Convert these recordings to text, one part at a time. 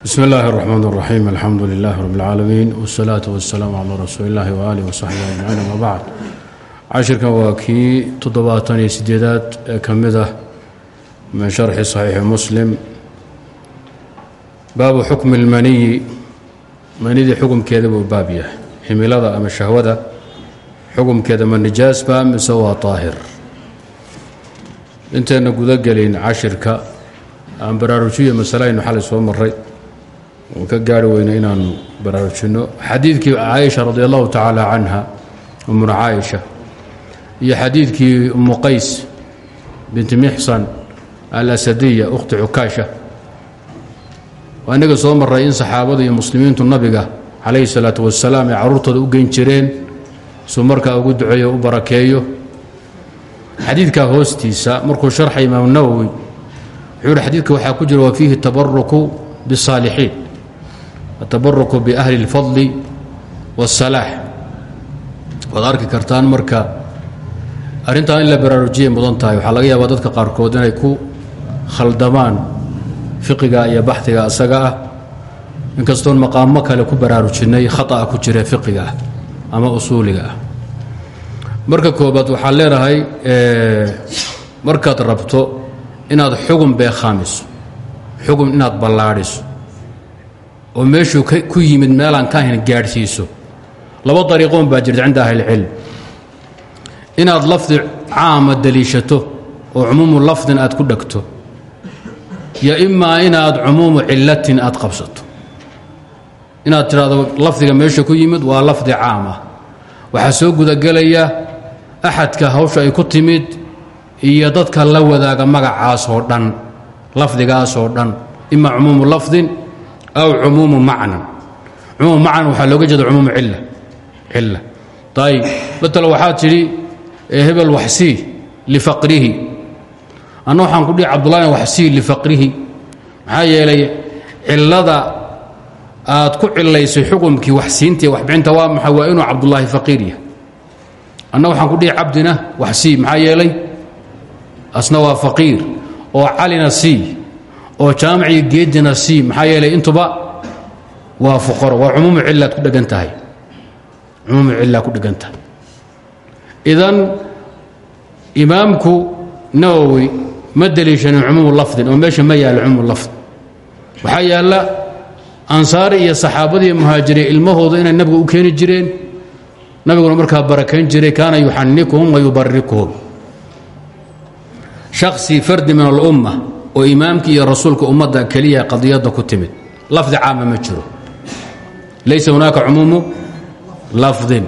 bsmi اllahi الرحmn الرaxيim alxamdu lilah rb اlcaalamiin wالsalaaةu waالsalaam calى rasuuli اllahi waalih wsaxbi ajmaciin ama bacd cashirkan waa kii toddobaatan iyo sideedaad ee ka mid ah min sharxi صaxiixi muslim baabu xukmi اlmaniyi manidii xukumkeeda buu baab yahay ximilada ama shahwada xukumkeeda ma nijaasba mise waa طaahir intayna guda gelin cashirka aan baraarujiyo masalahaynu xalay soo maray oon ka gaari weyno inaanu baraarujinno xadiidkii caaisha radi allahu tacaala canha umuna caaisha iyo xadiidkii umu qays binti mixsan alasadiya ukhti cukaasha waa soo maray in saxaabada iyo muslimiintu nabiga calayhi salaatu wasalaam ay carruurtooda u geyn jireen suu markaa ugu duceeyo u barakeeyo. Xadiidkaa hoostiisa markuu sharxay imaam nawowi wuxuu xadiidka waxaa ku jira wa fiihi tabaruku biالsaalixiin atabaruku biahli اlfadli wاsalaax waad arki kartaan marka arrintan in la baraarujiyay mudan tahay. Waxaa laga yaabaa dadka qaarkood inay ku khaldamaan fiqiga iyo baxiga isaga ah. Inkastoon maqaamo kale ku baraarujinnay khata'a ku jira fiqiga ah ama usuuliga ah. Marka koobaad waxaa leenahay markaad rabto inaad xugum beekhaamiso xugum inaad ballaadhiso oo meeshuu ku yimid meelaan ka ahayn gaadhsiiso laba dariiqoon baa jirta cinda ahlilcilm inaad lafdi caama deliishato oo cumuumu lafdin aad ku dhegto yo imaa inaad cumuumu cillatin aad qabsato. Inaad tidhaahdo lafdiga meesha ku yimid waa lafdi caam ah. Waxaa soo gudagelaya axadka hawsha ay ku timid iyo dadka la wadaaga magacaasoo dhan lafdigaasoo dhan ima cumuumu lafdin aw cumuumu macnan cumuumu macnan waxaa looga jeeda cumuumu cilla cilla ayib matala waxaad tidhi hebel waxsii lifaqrihi anna waxaan ku dhihi cabdullahi waxsii lifaqrihi maxaa yeelay cillada aad ku cilaysay xukumkii waxsiintii waxbixinta waa maxay waa inuu cabdullaahi faqiir yahay anna waxaan ku dhihi cabdina waxsii maxaa yeelay asna waa faqiir oo calina sii oo jaamicii geedina sii maxaa yeelay intuba waa fuqaro waa cumuumu cillaad ku dhegan tahay. Cumuumu cillaad ku dhegan tahay. Idan imaamku nawowi ma deliishanin cumuumu lafdin oo meesha ma yaalo cumuumu lafd. Waxaa yaalla ansaari iyo saxaabadii muhaajiriin ilmahooda inay nabiga u keeni jireen nabiguna markaa barakayn jiray kaana yuxanikuhum wa yubarikuhum shaksi fardi min alumma oo imaamkii iyo rasuulka ummadda keliya qadiyadda ku timid. Lafdi caama ma jiro. Laysa hunaaka cumuumu? Lafdin.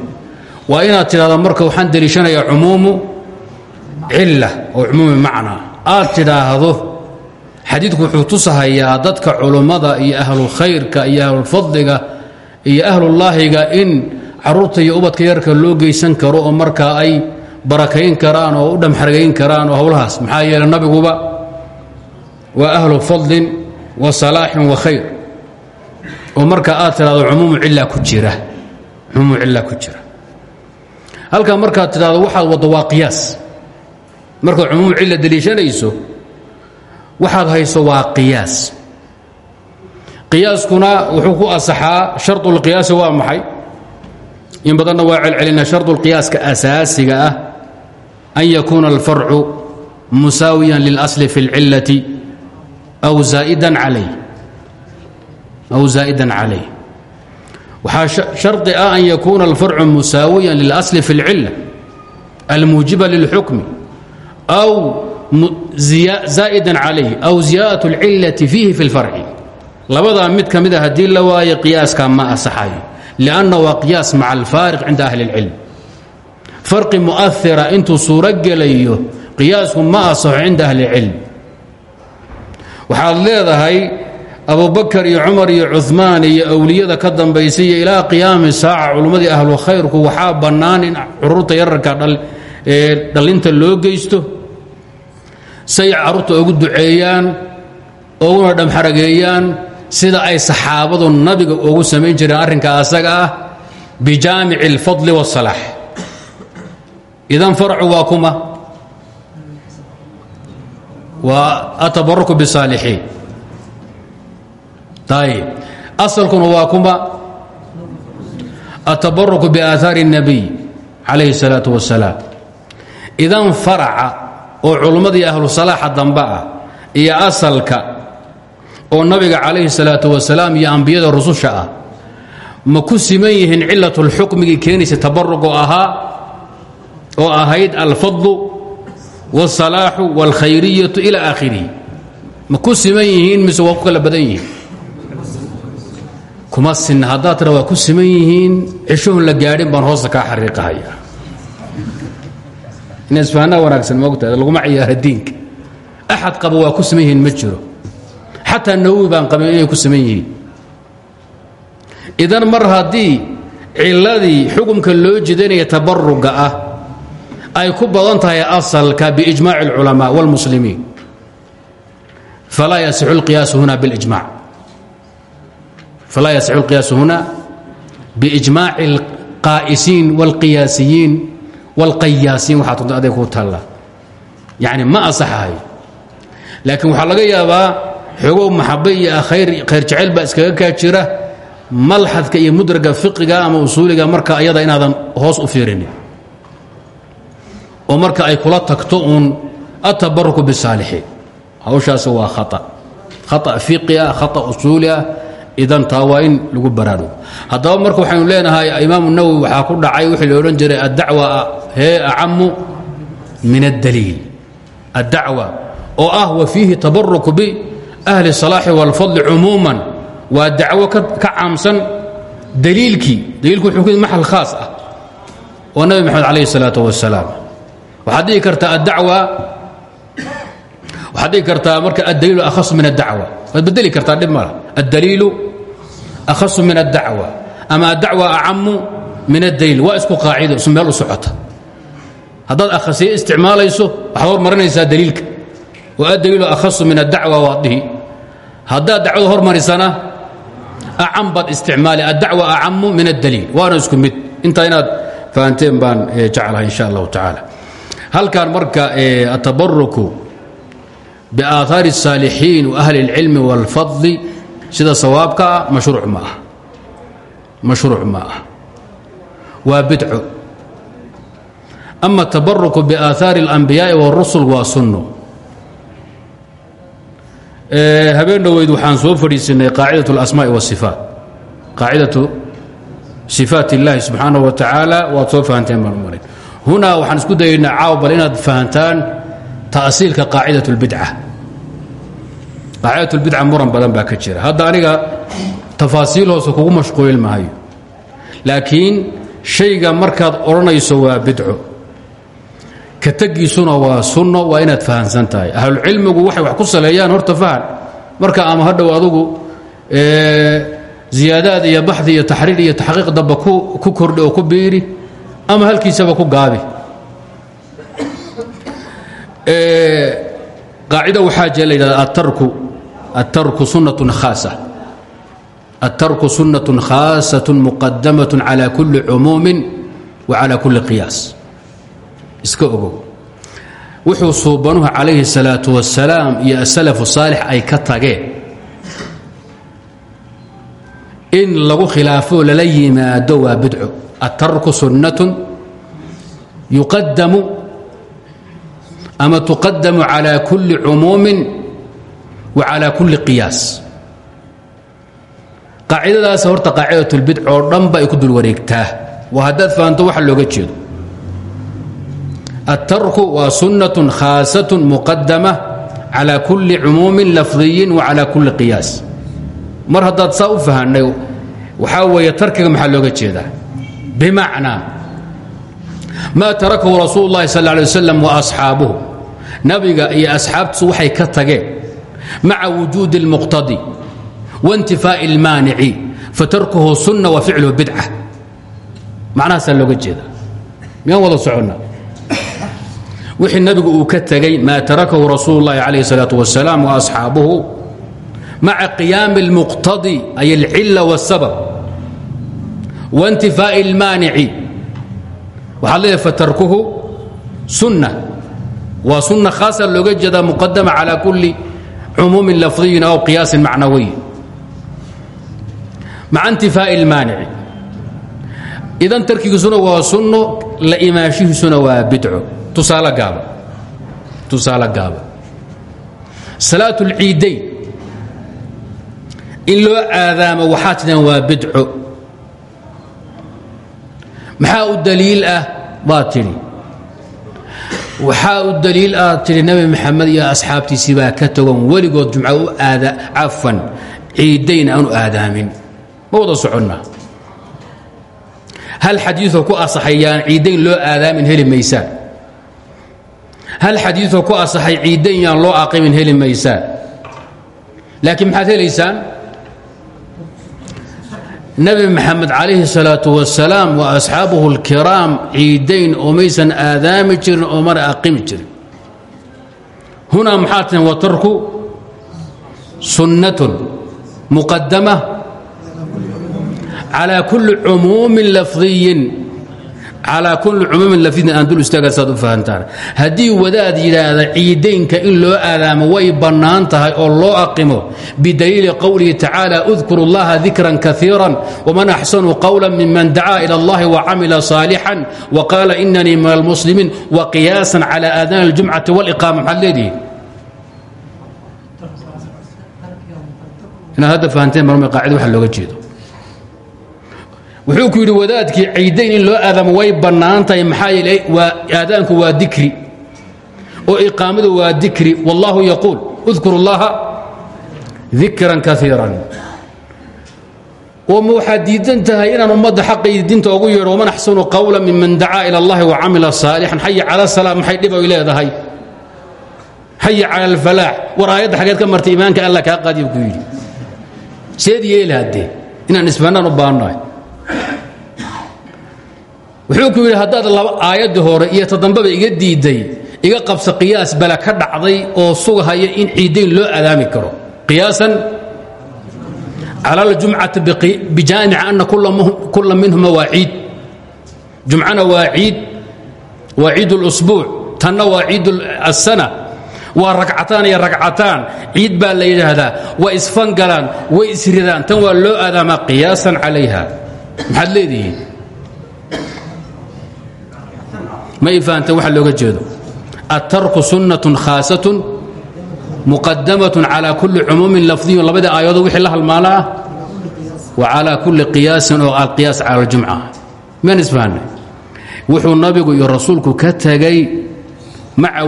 Waa inaad tidhahdo marka waxaan deliishanayaa cumuumu cilla oo cumuumi macnaa. Aad tidhaahdo xadiidku wuxuu tusahayaa dadka culummada iyo ahlulkhayrka iyo ahlulfadliga iyo ahlullaahiga in carruurta iyo ubadka yarka loo geysan karo oo markaa ay barakayn karaan oo u dhamxargayn karaan oo howlahaas. Maxaa yeele nabiguba waa ahlu fadlin wa salaaxin wa khayr. Oo marka aad tidhahdo ku jira. Cumuumu cilla ku jira. Halkaa markaad tidhahdo waxaad waddo waa qiyaas. Markaad cumuumu cilla deliishanayso waxaad hayso waa qiyaas. Qiyaaskuna wuxuu ku asaxaa shardu اlqiyaasi waa maxay? In badanna waa celcelinaa shardu lqiyaaska asaasiga ah an yakuuna alfarcu musaawiyan lilasli fi اlcillati aw zaa'idan calayh aw zaa'idan calayh waxaa shardi ah an yakuuna alfarcu musaawiyan lilasli fi اlcilla almuujiba lilxukmi aw zaa'idan calayh aw ziyaadaة اlcillati fiihi fi اlfarci labadaa mid ka mida haddii la waayo qiyaaskaa ma asaxayo lianna waa qiyaas maca alfaariq cinda ahli اlcilm farqi mu'ahira intuu suuro gelayo qiyaasku ma asaxo cinda ahli اlcilm waxaad leedahay abu bakar iyo cumar iyo cumaan iyo awliyada ka dambaysay iyo ilaa qiyaami saaca culummadii ahlu khayrku waxaa bannaan in curuurta yararka dhallinta loo geysto. Say carruurta ugu duceeyaan uguna dhamxarageeyaan sida ay saxaabadu nabiga ugu samayn jireen arrinka asaga ah bijaamici alfadli wasalaax idan faracu waa kuma waa atabaruku bisaalixiin ayb asalkuna waa kuma atabaruku biaahaari الnabiy calayhi الsalaaة wasalaam idan faraca oo culummadii ahlu salaaxa dambe ah iyo asalka oo nabiga calayhi الsalaaة wasalaam iyo ambiyada rususha ah ma ku siman yihiin cilaة اlxukmigii keenaysa tabarug oo ahaa oo ahayd alfadlu wاsalaaxu wاlkhayriyatu ila aakhirihi ma ku siman yihiin mise waa ku kala badan yihiin kuma sinna haddaad tira waa ku siman yihiin cishuhun la gaadhin baan hoosta kaa xariiqahaya ina isfahanaa wanaagsan moogtahay laguma ciyaara diinka axad qaba waa ku siman yihiin ma jiro xataa nawowi baan qabin inay ku siman yihiin idan mar haddii ciladii xukumka loo jidanaya tabaruga ah ay ku badan tahay asalka biijmaaci اlculamaa wاlmuslimiin falaa yasixu اlqiyaasu huna biاlijmac falaa yasixu اlqiyaasu huna biijmaaci اlqaa'isiin wاlqiyaasiyiin wاlqayaasiin waxaa tunta aday ku taalla yacni ma asaxahayo laakiin waxaa laga yaabaa xogow maxabe iyo khayr khayr jecel baa iskaga kaa jira malxadka iyo mudraga fiqiga ama usuuliga marka ayada inaadan hoos u fiirinin oo marka ay kula tagto uun atabaruku bisaalixiin hawshaasi waa khaa khaa fiqi ah khaa usuuli ah idan taa waa in lagu baraarugo haddaba marka waxaynu leenahay imaamu nawowi waxaa ku dhacay wixii la odhan jiray addacwa hee acamu min addaliil addacwa oo ah wa fiihi tabaruku biahli الsalaaxi wاlfadli cumuuman waa dacwo ka caamsan daliilkii daliilku wuxuu ku yid maxal khaas ah oo nabi maxamed calayh الsalaaة wasalaam waxaad dhihi kartaa addacwa. Waxaad dhihi kartaa marka addaliilu ahasu min addacwa. Waad bedeli kartaa dhib mala addaliilu akhasu min addacwa. Ama addacwa acamu min addaliil. Waa isku qaacido isu meel u socota. Haddaad akhasiye isticmaalayso waxaad hormarinaysaa daliilka. Wa addaliilu akhasu min addacwa waad dhihi haddaad dacwada hormarisana acam baad isticmaali. Addacwa acamu min addaliil. Waana isku mid. Intaa inaad fahanteen baan jeclahay insha allahu tacaala halkan marka atabaruku biaahaari الsaalixiin waahli اlcilmi wاlfadli sida sawaabka ah mashruuc ma ah mashruuc ma ah waa bidco ama tabaruku biaahaari اlanbiyaaءi wاrusul waa sunno habeen dhoweyd waxaan soo fadhiisinay qaacidaة اlasmaaءi wالصifaat qaacidatu sifaat اllahi subxaanaه wa tacaala waad soo fahanteen baan u malayn هنا waxaan isku dayaynaa caaw bal inaad fahantaan taasiilka qaacidat اlbidca qaacidat اlbidca muran badan baa ka jira. Hadda aniga tafaasiil hoose kugu mashquulin mahayo laakiin shayga markaad odhanayso waa bidco ka tegiisuna waa sunno waa inaad fahansan tahay. Ahlulcilmigu waxay wax ku saleeyaan horta fahan marka ama hadhow adugu ziyaadaad iyo baxdi iyo taxriir iyo taxqiiq damba ku kordhi oo ku biiri ama halkiisaba ku gaabi qaacida waxaa jee la yidhahda atarku atarku sunnatun khaasa atarku sunnatun khaasatun muqadamatun cala kulli cumuumin wa cala kulli qiyaas iska ogow wuxuu suubanuhu calayhi الsalaaةu wasalaam iyo asalafu saalix ay ka tageen in lagu khilaafo lala yimaado waa bidco atarku sunnatun yuqadamu ama tuqadamu calى kulli cumuumin wa calى kulli qiyaas qaacidadaas horta qaacidaة اlbidc oo dhan ba ay ku dul wareegtaa waa haddaad fahanto waxa looga jeedo الtarku waa sunaة khaasaة muqadama calى kuli cumuumi lafdiyi wacalى kuli qiyaas mar haddaad saa u fahanay waxaa weeye tarkiga maxaa looga jeedaa bimacnaa maa tarakahu rasuul اllahi sal ه alيه waslam وaasxaabuhu nabiga iyo asxaabtiisu waxay ka tageen maca wujuudi اlmuqtadi waاntifaaءi اlmaanici fatarkuhu sunna wa ficluhu bidca macnahaasaa looga jeeda miyaan wada soconna wixii nabigu uu ka tegey maa tarakahu rasuul اllahi calayh الsalaaة wasalaam وaasxaabuhu maca qiyaami اlmuqtadi ay اlcila wالsabab waاntifaaءi اlmaanici waxaad leedahay fatarkuhu sunna waa sunna khaasa looga jeedaa muqadama calى kuli cumuumin lafdiyin aw qiyaasin macnawiy maca intifaa'i اlmaanici idan tarkigiisuna waa sunno la imaashihiisuna waa bidco tusaale gaaba tusaale gaaba salaat اlciidayn in loo aadaamo waxaa tidaan waa bidco maxaa u daliil ah? Baad waxaa u daliil aad tidhi nebi maxamed iyo asxaabtiisii baa ka tagon weligood jumca u aada cafan ciidayn aan u aadaamin. Ma wada soconnaa hal xadiioo ku asaxay yaan ciidayn loo aadaamin heli maysaan hal xadiioo ku asaxay ciidayn yaan loo aqimin heli maysaan laakiin nabi maxamed calayhi salaatu wasalaam wa asxaabuhu alkiraam ciidayn oomaysan aadaami jirin oo mana aqimi jirin. Hunaa maxaa tihin wa tarku sunnatun muqadama calaa kulli cumuumin lafdiyin calaa kulli cumuumin lafidin aan dul istaaga saad u fahantaan. Haddii wadaad yidhaahda ciidaynka in loo aadaamo way bannaan tahay oo loo aqimo bidaliili qowlihi tacaala udkuru llaha dikran kaiiran waman axsanu qowla miman dacaa ila allahi wacamila saalixan waqaala inanii min almuslimiin waqiyaasan cala aadaani aljumcati waliqaama maxaad leedihi inaad hadda fahanteen marmay qaacida waxa looga jeedo wuxuu ku yidhi wadaadkii ciidayn in loo aadaamo way bannaan tahay maxaa yeele aadaanku waa dikri oo iqaamadu waa dikri. Wallaahu yaquul udkuru اllaha dikran kaiiran oo ma waxaad diidan tahay inaan ummadda xaqay diinta ogu yeedho waman axsanu qawla miman dacaa ila اllahi wacamila saalixan xaya cala salaam maxay dhib ay leedahay? Xaya cala alfalaax war xageed ka martay iimaanka alla kaa qaadiya ku yidhi. Seed yeeli haddee inaan isfahnaan u baannahay wuxuu ku yidhi haddaad aayadda hore iyo tadambaba iga diiday iga qabsa qiyaas bala ka dhacday oo sugahaya in ciidayn loo adaami karo. Qiyaasan cala aljumcati bijaamica ana kula minhuma waa ciid. Jumcana waa ciid waa ciid اlusbuuc tanna waa ciid asana waa ragcataan iyo ragcataan ciid baa la yidhaahdaa. Way isfangalaan way isridaan tan waa loo aadaamaa qiyaasan calayha. Maxaad ma i fahanteen waxa looga jeedo aلtarku sunaة khaasaة muqadamaة calى kuli cumuumin lafdiyin labadii aayadood wixii la halmaala ah wa calى kuli qiyaasin oo alqiyaas calى اljumca miyaan isfahanay wuxuu nabigu iyo rasuulku ka tegay maca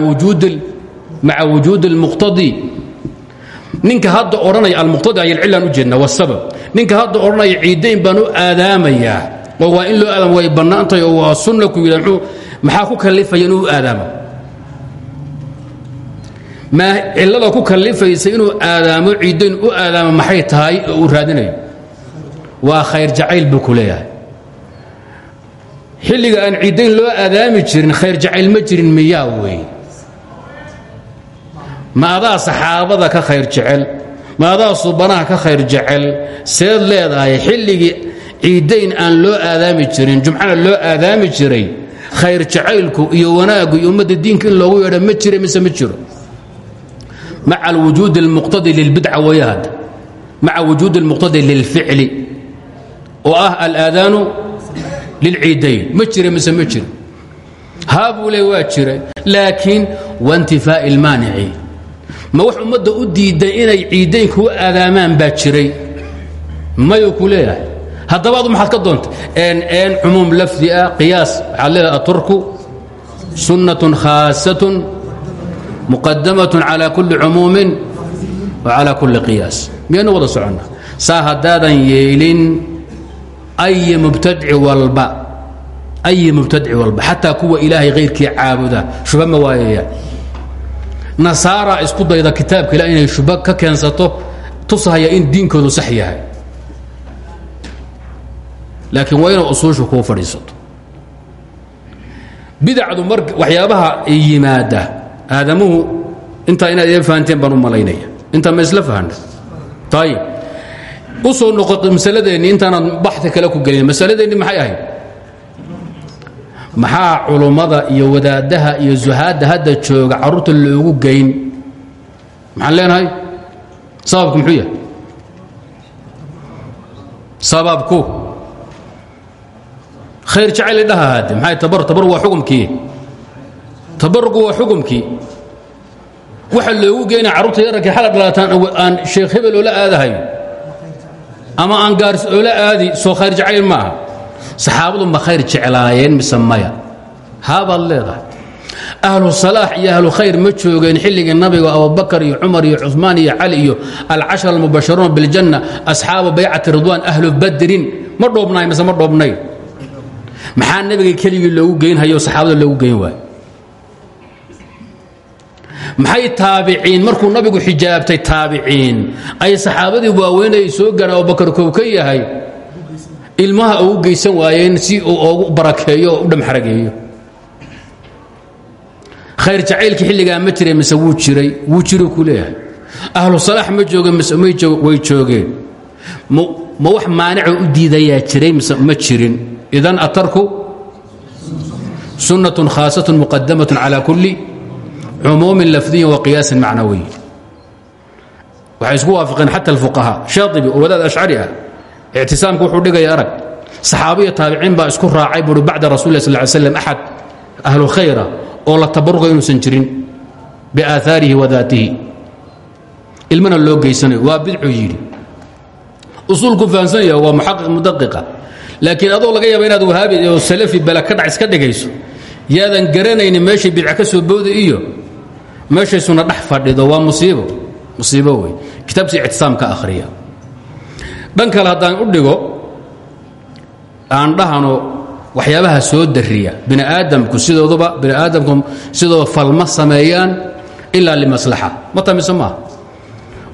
wujuudi اlmuqtadi ninka hadda odhanaya almuqtadi ayalcilaan u jeedna wاsabab ninka hadda odhanaya ciidayn baan u aadaamayaa oo waa in loo aadaamo way bannaantahay oo waa sunna ku yidha maxaa ku kalifaya inuu aadaamo? Maa cillada ku kalifaysa inuu aadaamo ciidayn u aadaamo maxay tahay oo uu raadinayo? Waa khayr jacayl buu xilliga aan ciidayn loo aadaami jirin khayr jacayl ma jirin miyaa adaa saxaabada ka khayr jecel ma adaa ka khayr jecel seed leedahay xilligii ciidayn aan loo aadaami jirin jumcana loo aadaami jiray khayr jacaylku iyo wanaagu iyo diinka in loogu yeedho ma jira mise ma jiro. Maca alwujuudi almuqtadi lilbidca wayahad. Maca wujuudi almuqtadi lilficli. Oo ah alaadaanu lilciidayn. Ma jira mise ma jiro. Haabuu le waa jira. Laakiin waintifaa'i ilmaanici ma wax ummadda u diiday inay ciidaynka u aadaamaan baa jiray. Mayuu ku leeyahay haddaba adu maxaad ka doontay een cumuum lafdi ah qiyaas. Waxaad aturku sunnatun khaasatun muqadamatun calaa kulli cumuumin wa calaa kulli qiyaas. Miyaynu wada soconna? Saa haddaadan yeelin ayi mubtadci walba ayi mubtadci walba xataa kuwa ilaahay hayrkii caabuda shuba ma nasaara isku dayda kitaabka ila inay shuba ka keensato tusahaya in diinkoodu sax yahay laakiin waa inay usuushu kuu fadhiisato. Bidacdu mar waxyaabaha yimaada aadamuhu intaa inaad idan fahanteen baan u malaynaya. Intaa ma isla fahanna ayib u soo noqo masaladeenni intaanad baxi kale ku gelin. Masaladeenni maxay ahayd? Maxaa culummada iyo wadaaddaha iyo zuhaadda hadda jooga carruurta loogu geyn? Maxaan leenahay? Sababku muxuu yahay? Sababku khayr jacayl idhaha haade maxay tabar tabar waa xukumkii. Tabarugu waa xukumkii. Waxa loogu geynaya carruurta yararkii xala dhalataan aan sheekh hebel oola aadahayo ama aan gaaris oola aadi soo khayr jacayl ma aha ma khayr jeclaayeen mise maya. Haabaad ahlu salaax iyo ahlu khayr ma joogeen xilligii nabiga abubakar iyo cumar iyo cumaan iyo cali iyo alcashar almubasharuuna biljanna asxaabu baycati ridwaan ahlu badrin. Ma dhoobnaay mise ma dhoobnay maxaa nabiga keligii loogu geynhayo saxaabada loogu geyn waayo maxay taabiciin? Markuu nabigu xijaabtay taabiciin ay saxaabadii waaweynay soo gaareen abubakar kow ka yahay ilmaha ugu geysan waayeen si uu ogu barakeeyo u dhamxarageeyo khayr jacaylkii xilligaa ma jiray mise wuu jiray? Wuu jiru ku ahlu salaax ma joogeen mise way joogeen. Ma wax maanicoo u diidayaa jiray mise ma jirin idan atarku sunnatun khaasatun muqadamatun cala kulli cumuumin lafdiyin wa qiyaasin macnawiyin waxay isku waafaqeen xata alfuqahaa shaaibi oo wadaad ashcari ah ictisaamku wuxuu dhigaya arag saxaabiya taabiciin baa isku raacay buui bacda rasul lah sal slam axad ahlu khayra oo la tabaruqa inuusan jirin biaahaarihi wa daatihi ilmana loo geysanayo waa bidcuu yidhi usuulku fahamsanaya waa muxaqiq mudaqiqa laakiin adoo laga yaaba inaad wahaabi oo salafi bala ka dhac iska dhigayso yaadan garanaynin meeshay bidca ka soo booda iyo meeshaysuna dhex fadhido waa musiibo. Musiibo wey kitaabsi ictisaam ka akhriya. Dhan kale haddaan u dhigo aan dhahano waxyaabaha soo dariya. Bini aadamku sidooduba bini aadamku sidooda falma sameeyaan ilaa limaslaxa. Ma tamise maaha?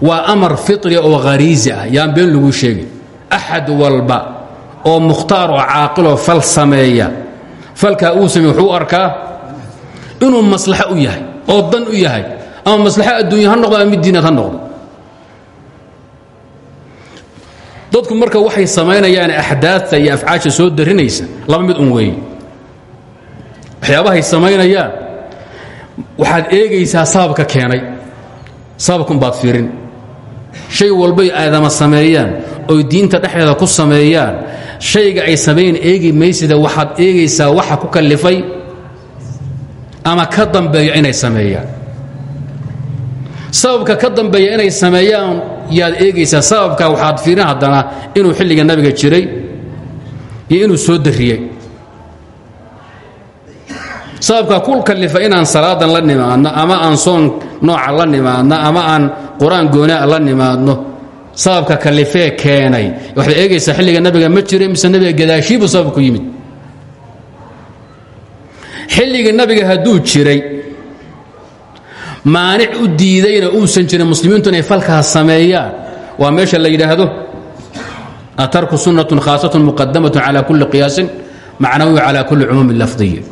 Waa amar fitri oo khariisi ah. Yaan been lagu sheegin. Axad walba oo mukhtaar oo caaqiloo fal sameeya. Falkaa uu sameey wuxuu arkaa inuu maslaxo u yahay oo dan u yahay ama maslaxo adduunya ha noqdo ama mid diinaad ha noqdo. Dadku marka waxay samaynayaan axdaadta iyo afcaasha soo darinaysa laba mid un weeye waxyaabahay samaynayaan waxaad eegaysaa sababka keenay. Sababkun baad fiirin shay walbay aadama sameeyaan oy diinta dhexdeeda ku sameeyaan. Shayga ay samayn eegi maysida waxaad eegaysaa waxa ku kallifay ama ka dambeeya inay sameeyaan. Sababka ka dambeeya inay sameeyaan yaad eegaysaa. Sababka waxaad fiirin haddana inuu xilliga nabiga jiray iyo inuu soo dariyey sababka ku kallifa inaan salaadan la nimaadno ama aan soon nooca la nimaadno ama aan qur'aan goonaa la nimaadno sababka kallifee keenay. Waxaad eegaysaa xilliga nabiga ma jiray mise nabiga gadaashiibuu sababku yimid? Xilligii nabiga hadduu jiray maanic u diidayna uusan jirin muslimiintu inay falkaas sameeyaan. Waa meesha la yidhaahdo atarku sunnatun khaasatun muqadamatun cala kulli qiyaasin macnawi cala kulli cumuumin lafdiyi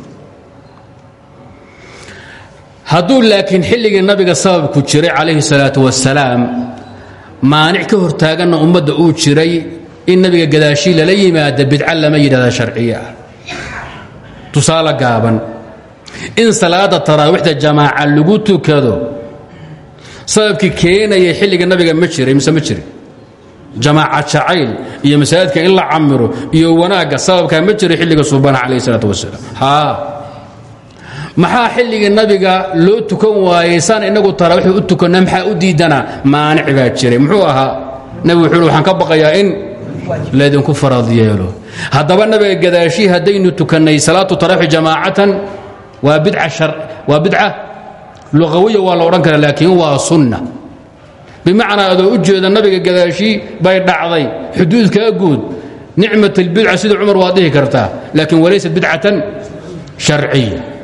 hadduu laakiin xilligii nabiga sababku jiray calayhi salaatu wasalaam maanic ka hortaaganna ummadda uu jiray in nabiga gadaashii lala yimaada bidca lama yidhahda sharciye ah tusaale gaaban in salaada taraawiixda jamaaca lagu tukado sababkii keenayay xilliga nabiga ma jiray mise ma jirin? Jamaaca jacayl iyo masaajidka in la camiro iyo wanaagga sababkaa ma jiray xilliga suubana calayh salaat wasalaam haa maxaa xilligii nabiga loo tukan waayey? Saan inagu taraawiix u tukanna maxaa u diidanaa maanic jiray. Muxuu ahaa? Nabigu wuxuu waxaan ka baqayaa in laydinku farad yeelo. Haddaba nabiga gadaashii haddaynu tukannay salaatu taraawiix jamaacatan waa bidca waa luqawiya waa la odhan kara laakiin waa sunna. Bimacnaa adoo u jeeda nabiga gadaashii bay dhacday. Xuduudkaa guud nicmat اlbidca sida cumar waad dhihi kartaa laakiin walaysat bidcatan sharciya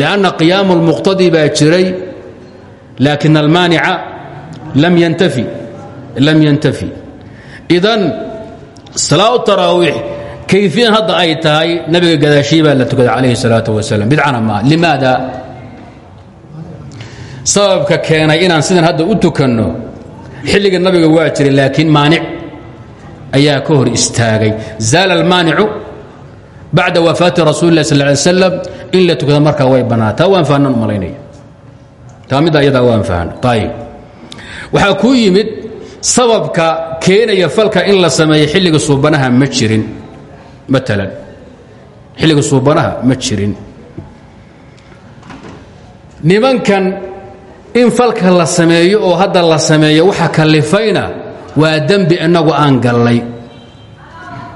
lianna qiyaamu اlmuqtadi baa jiray laakin almaanica lam yantafi lam yantafi idan salaau taraawiix kayfiyan hadda ay tahay nabiga gadaashii baa la tukaday calayhi الsalaaة wasalam bidcana maa limaada sababka keenay inaan sidan hadda u tukanno xilliga nabiga waa jiray laakiin maanic ayaa ka hor istaagay zaala almaanicu bacda wafaati rasuuli lah sal ly slam in la tukado markaa way bannaa taa waan fahnan u malaynaya taa midda ayadaa waan fahno ayib waxaa kuu yimid sababka keenaya falka in la sameeyo xilliga suubanaha ma jirin maalan xilliga suubanaha ma jirin. Nimankan in falka la sameeyo oo hadda la sameeyo waxa kalifayna waa dembi innagu aan gallay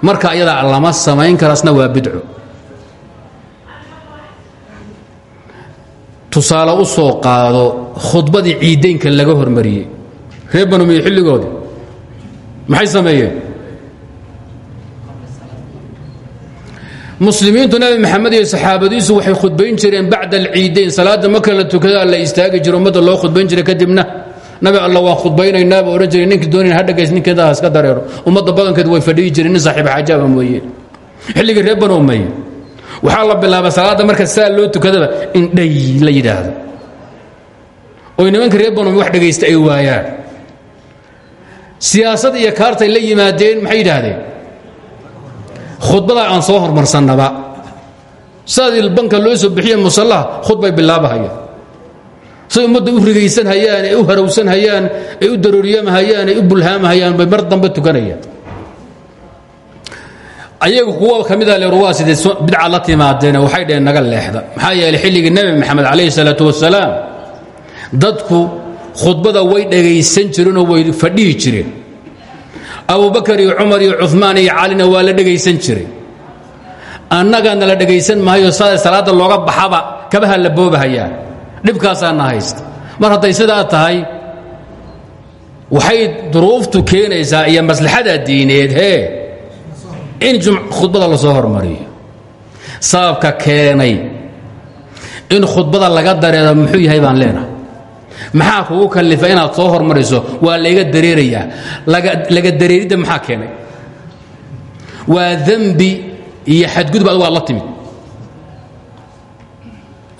marka ayadaa lama samayn karaasna waa bidco. Tusaale u soo qaado khudbadii ciidaynka laga hormariyey reer banumiye xilligoodii. Maxay sameeyeen? Muslimiintu nabi maxamed iyo saxaabadiisu waxay khudbayn jireen bacda alciidayn. Salaadda marka la tukadaa la istaagi jiro ummadda loo khudbayn jiray kadibna nabi alla waan khudbaynaynaa buu odhan jiray ninkii doonayn ha dhagays ninkeeda haska dareero. Ummadda badankeed way fadhiyi jireen nin saaxiib xajaaba mooye. Xilligii reer banu umaye waxaa la bilaaba salaadda marka saa loo tukadaba in dhay la yidhaahdo. Oy nimanka reer banu wax dhegaysta ay waayaan. Siyaasad iyo kaartay la yimaadeen maxay yidhaahdeen? Khudbadaa aan soo hormarsannaba saadii banka loo soo bixiye musallaha khudbay bilaabahaya say ummadda u rigaysan hayaan ay u harowsan hayaan ay u darooriyamahayaan ay u bulhaamahayaan bay mar dambe tukanayaan. Ayagu kuwa ka mida leer waa sidee bidca la timaadeen waxay dhaheen naga leexda. Maxaa yeelay xilligii nebi maxamed calayhi salaatu wasalaam dadku khudbada way dhegaysan jireenoo way fadhihi jireen. Abubakar iyo cumar iyo cumaan iyo calina waa la dhegaysan jiray. Annagana la dhegaysan maayo sa salaadda looga baxaba kabaha la boobahayaa dhibkaasaana haysta. Mar hadday sidaa tahay waxay duruuftu keenaysaa iyo maslaxada diineed hee in khudbada la soo hormariyo. Sababka keenay in khudbada laga dareero muxuu yahay baan leenahay. Maxaa kugu kalifa inaad soo hormariso? Waa layga dareerayaa. Laga dareeridda maxaa keenay? Waa dembi iyo xadgudub ad waa la timid.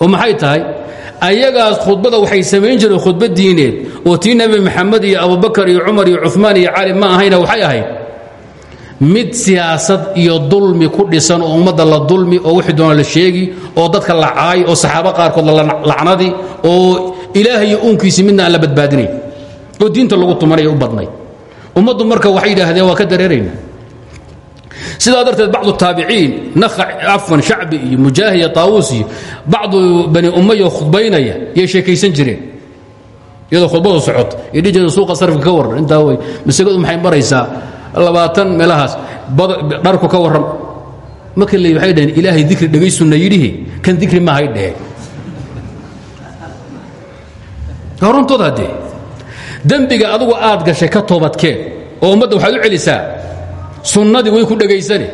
Oo maxay tahay ayagaas khudbada waxay samayn jireen khudbad diineed. Oo tii nebi maxamed iyo abubakar iyo cumar iyo cumaan iyo cali ma ahayna waxay ahayd. Mid siyaasad iyo dulmi ku dhisan oo ummadda la dulmi oo wixii doona la sheegi oo dadka la caay oo saxaabo qaarkood la lacnadi oo ilaahay iyo uunkiisii midna aan la badbaadinayn oo diinta lagu tumanaya u badnay. Ummaddu marka waxay yidhaahdeen waa ka dareerayna sidaa darteed bacdu taabiciin afan shacbi iyo mujaahid iyo taawuus bani umaya khudbaynaya yay sheekaysan jireen. Iyadoo khudbadu socot iyo suuqa sarfka ka warran intaa wey masagadu maxay maraysaa? Labaatan meelahaas dharku ka warram marka le waxay dhaheen ilaahay dikri dhegaysunna yidhihi? Kan dikri maahay dhehe runtood haddee dembiga adugu aad gashay ka toobadkeen oo ummadda waxaad u celisaa sunnadii way ku dhegaysane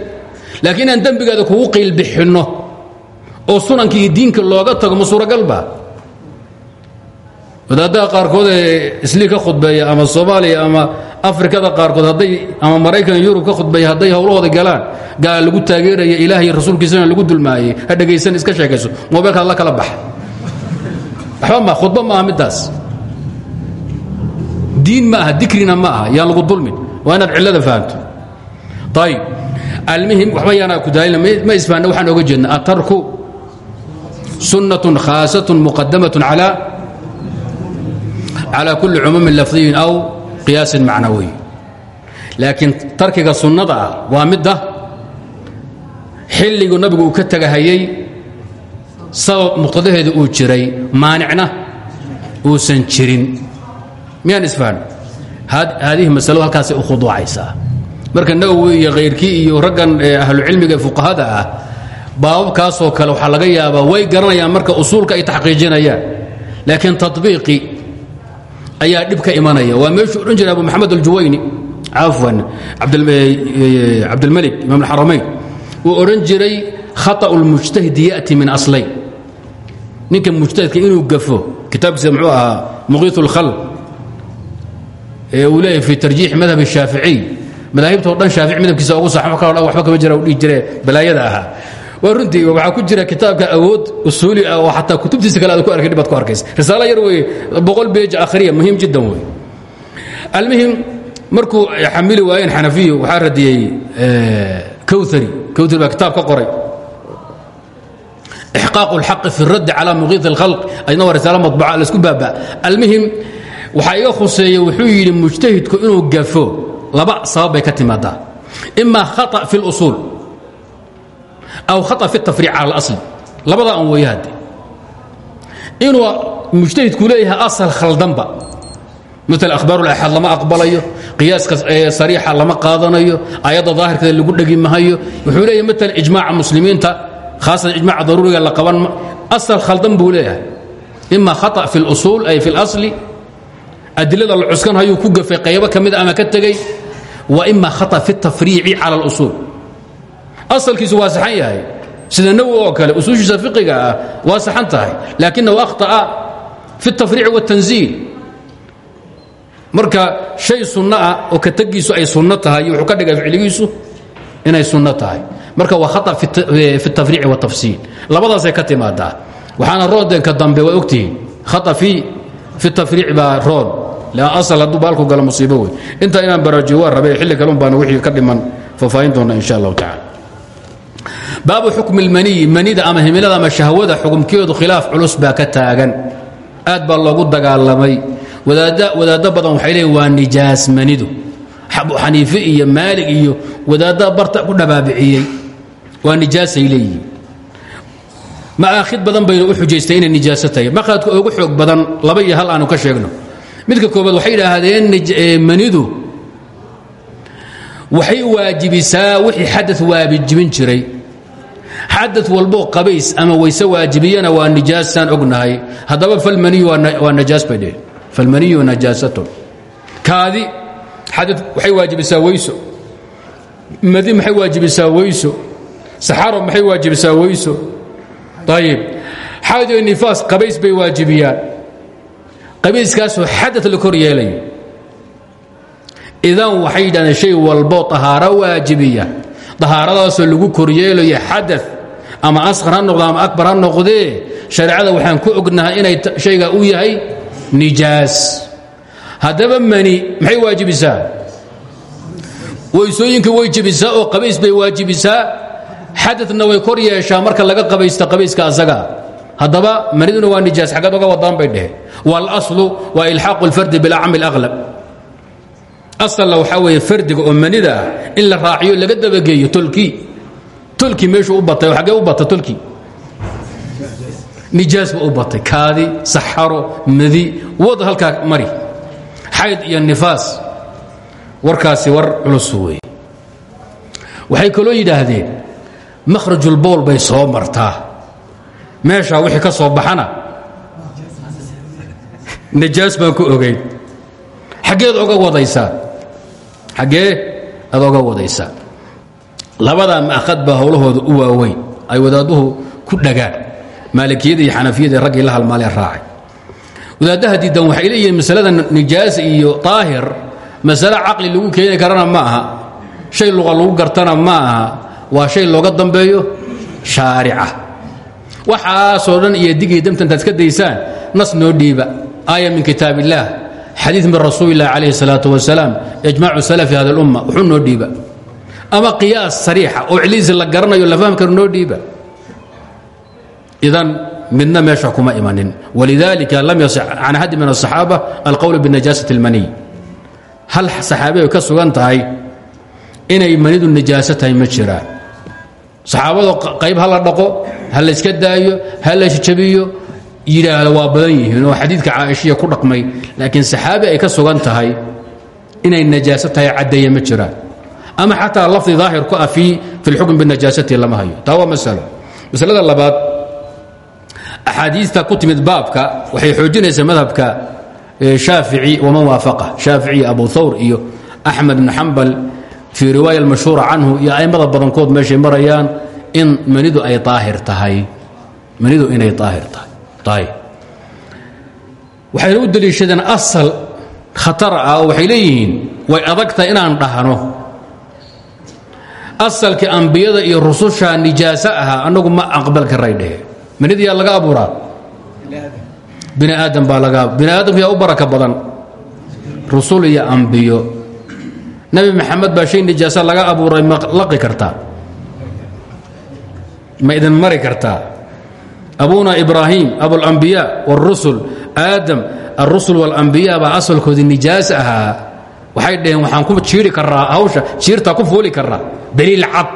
laakiin inaan dembigaada kugu qiilbixinno oo sunankii diinka looga tago ma suuragalba wadaadaha qaarkood ee islii ka ama soomaaliya ama afrikada qaarkood hadday ama maraykan yurub ka khudbeeya hadday howlahooda galaan gaala lagu taageeraya ilaah iyo rasuulkiisana lagu dulmaayey ha dhegaysan iska sheekayso mobilkaad la kala baxa. Waxba ma khudba ma aha middaas. Diin ma aha dikrina ma aha yaan lagu dulmin. Waa inaad cillada ayib almuhim waxba yaanaa ku daalina ma isfahanna waxaan oga jeedna atarku sunnatun khaasatun muqadamatun calaa kuli cumuumin lafdiyin aw qiyaasin macnawiy laakiin tarkiga sunnada ah midda xilligu nabigu ka tegahayey sabab muqtadaheeda uu jiray maanicna uusan jirin. Miyaan isfahan haadihi masaladu halkaasay u khuduucaysaa marka nawowi iyo khayrkii iyo raggan ahlucilmiga ee fuqahada ah baababkaasoo kale waxaa laga yaabaa way garanayaan marka usuulka ay taxqiijinayaan laakiin tabiiqi ayaa dhib ka imanaya waa meeshuu odhan jiray abu maxamed aljuwayni cafwan cabdilmalik imaam alxaramayn uu odhan jiray khaطأu اlmujtahidi yأti min aslayn ninka mujtahidka inuu gafo kitaabkiisa muxuu ahaa muqiiث اlkhalq ee uu leeyahy fi tarjiix madhab الshaaficiy madaahibtao dhan shaafici madhabkiisa ugu sax ka dhan waxba kama jira u dhihi jire balaayada ahaa waa runtii waxaa ku jira kitaabka awood usuuli ah oo xataa kutubtiisa kale aad ku arkay dhibaad ku arkaysa risaalo yar weeye boqol beej akhriya muhiim jiddan wey almuhim markuu xamili waayeen xanafiyu waxaa radiyey kawari kawari baa kitaab ka qoray ixqaaqu اlxaqi fi اraddi calى muqiid اlkhalq ayadna waa risaalo madbuca laisku baaba almuhim waxaa iga khuseeya wuxuu yidhi mujtahidku inuu gafo laba sabab bay ka timaadaa ima khaa fi اlusuul aw khaa fi الtafriic cala اlasl labada an weeye hadde inuu mujtahidku leeyahay asal khaldanba mil akhbaar اlaxaad lama aqbalayo qiyaaska sariixa lama qaadanayo ayadda daahirkeeda lagu dhegi mahayo wuxuu leeyahay ml ijmaaca muslimiinta haasatan ijmaca daruuriga la qaban asal khaldan buu leeyahay ima khaa fi اlusuul ay fi اlasli adilada la cuskan hayuu ku gafay qaybo ka mida ama ka tegey wa ima khaa fi الtafriici cala اlusuul asalkiisu waa saxan yahay sida nawi oo kale usuushiisa fiqiga ah waa saxan tahay laakinahu akhطa'a fi الtafriici wالtanziil marka shay sunno ah oo ka tegiisu ay sunno tahay wuxuu ka dhigay ficligiisu inay sunno tahay marka waa khaa fi الtafriici wالtafsiil labadaasay ka timaadaa waxaana roodeenka dambe waa ogtihiin khaa fi fi الtafriici baa rood asal hadduu baalku galo musiibo wey intaa inaan baraajiyo waa rabe xilli kalun baana wixii ka dhiman faahfaahin doona insha allahu tacala baabu xukmi اlmaniyi manida ama himilada ama shahwada xukumkeedu khilaaf culus baa ka taagan aad baa loogu dagaalamay wadaaddo badan waxay leeyiin waa nijaas manidu xaniife iyo maalig iyo wadaadda barta ku dhabaabiciyey waa nijaasay leeyihiin ma'aakhid badan bayna u xujaystay inay nijaaso tahay maqhadka ugu xoog badan laba iyo hal aanu ka sheegno midka koobaad waxay idhaahdeen manidu waxay waajibisaa wixii xada waabijibin jiray. Xada walboo qabays ama wayse waajibiyana waa nijaasaan ognahay. Haddaba falmaniyu waa najaas bay dheheen falmaniyu najaasatun. Kaadi xada waxay waajibisaa weyso madi maxay waajibisaa weyso saxaro maxay waajibisaa weyso ayib xaado nifaas qabays bay waajibiyaan qabayskaasoo xada la kor yeelayo idan waxay yidhahdeen shay walboo طahaaro waajibiya. طahaaradaasoo lagu koryeelayo xada ama asqar ha noqdo ama akbar ha noqdee shareecada waxaan ku ognahay inay shayga u yahay nijaas. Haddaba mani maxay waajibisaa? Weysooyinka way jebisaa oo qabays bay waajibisaa. Xadana way kor yeeshaa marka laga qabaysta qabayska asagaa haddaba maniduna waa nijaas xaggeed oga wadaan bay dheheen wاlأصlu waa ilxaaqu اlfardi bilacmi اlأqlab asalna waxaa weeye fardiga oo manida ah in la raaciyo laga dabageeyo tolki tolki meeshuu u batay oo xaggee u bata tolki nijaas ba u batay kaadi saxaro madi wad halkaa mari xayd iyo nifaas warkaasi war culus weeye waxay kaloo yidhaahdeen makhrajulbowl bay soo martaa meeshaa wixii ka soo baxana. Najaas baan ku ogayn xaggeed oga wadaysaa xaggee aad oga wadaysaa labadaa ma'had baa howlahooda u waaweyn. Ay wadaadduhu ku dhagaan. Maalikiyada iyo xanafiyada raggii la halmaalee raacay. Wadaaddaha diidan waxay leeyihiin masalada nijaas iyo daahir masale caqli lagu keeni karana ma aha. Shay luqa lagu gartana ma aha. Waa shay looga dambeeyo? Shaarica waxaasoo dhan iyo digii damta intaad daysaan nas noo dhiiba. Aaya min kitaab illaah xadiid min rasuuli illah calayhi salaatu wasalaam ijmaacu salafi hada lumma wuxuu noo dhiiba. Ama qiyaas sariixa oo ciliisi la garanayo la fahmi karo noo dhiiba. Idan midna meesha kuma imanin. Walidalika lam yasix can axadi min asaxaaba alqowl binajaasati اlmaniy hal saxaabiay ka sugan tahay inay manidu nijaaso ma jiraan. Saxaabadu qayb ha dhaqo ha la yska daayo ha la jabiyo yidhaahdo waa badan yihiin. Oo xadiidka caaishiya ku dhaqmay laakiin saxaabi ay ka sugan tahay inay najaaso tahay caddeeye ma jiraan ama xataa lafdi daahir ku ah fi اlxukm binajaasati lama hayo. Taa waa masalo. Masalada labaad axaadiista ku timid baabka waxay xoojinaysaa madhabka shaafici waman waafaqa. Shaafici abu thawr iyo axmed bn xambal fii riwaaya almashhuura canhu iyo a'immada badankood meeshay marayaan in manidu ay aahir tahay. Manidu inay aahir tahay. Waxayna u deliishadeen asal khatar ah oo waxay leeyihiin way adagtahay inaan dhahno. Asalkii ambiyada iyo rususha nijaaso ahaa annagu ma aqbal karay dhehe manida yaa laga abuuraa? Bini aadam baa laga bini aadamku yaa u baraka badan. Rusul iyo ambiyo. Nebi maxamed baa shay nijaasa laga abuuray ma laqi kartaa ma idin mari kartaa. Abuna ibraahim abulambiya wاrusul aadam alrusul wاlambiya baa asalkoodii nijaas ahaa. Waxay dhaheen waxaan ku jiiri karaa hawsha jiirtaa ku fuuli karaa daliil cad.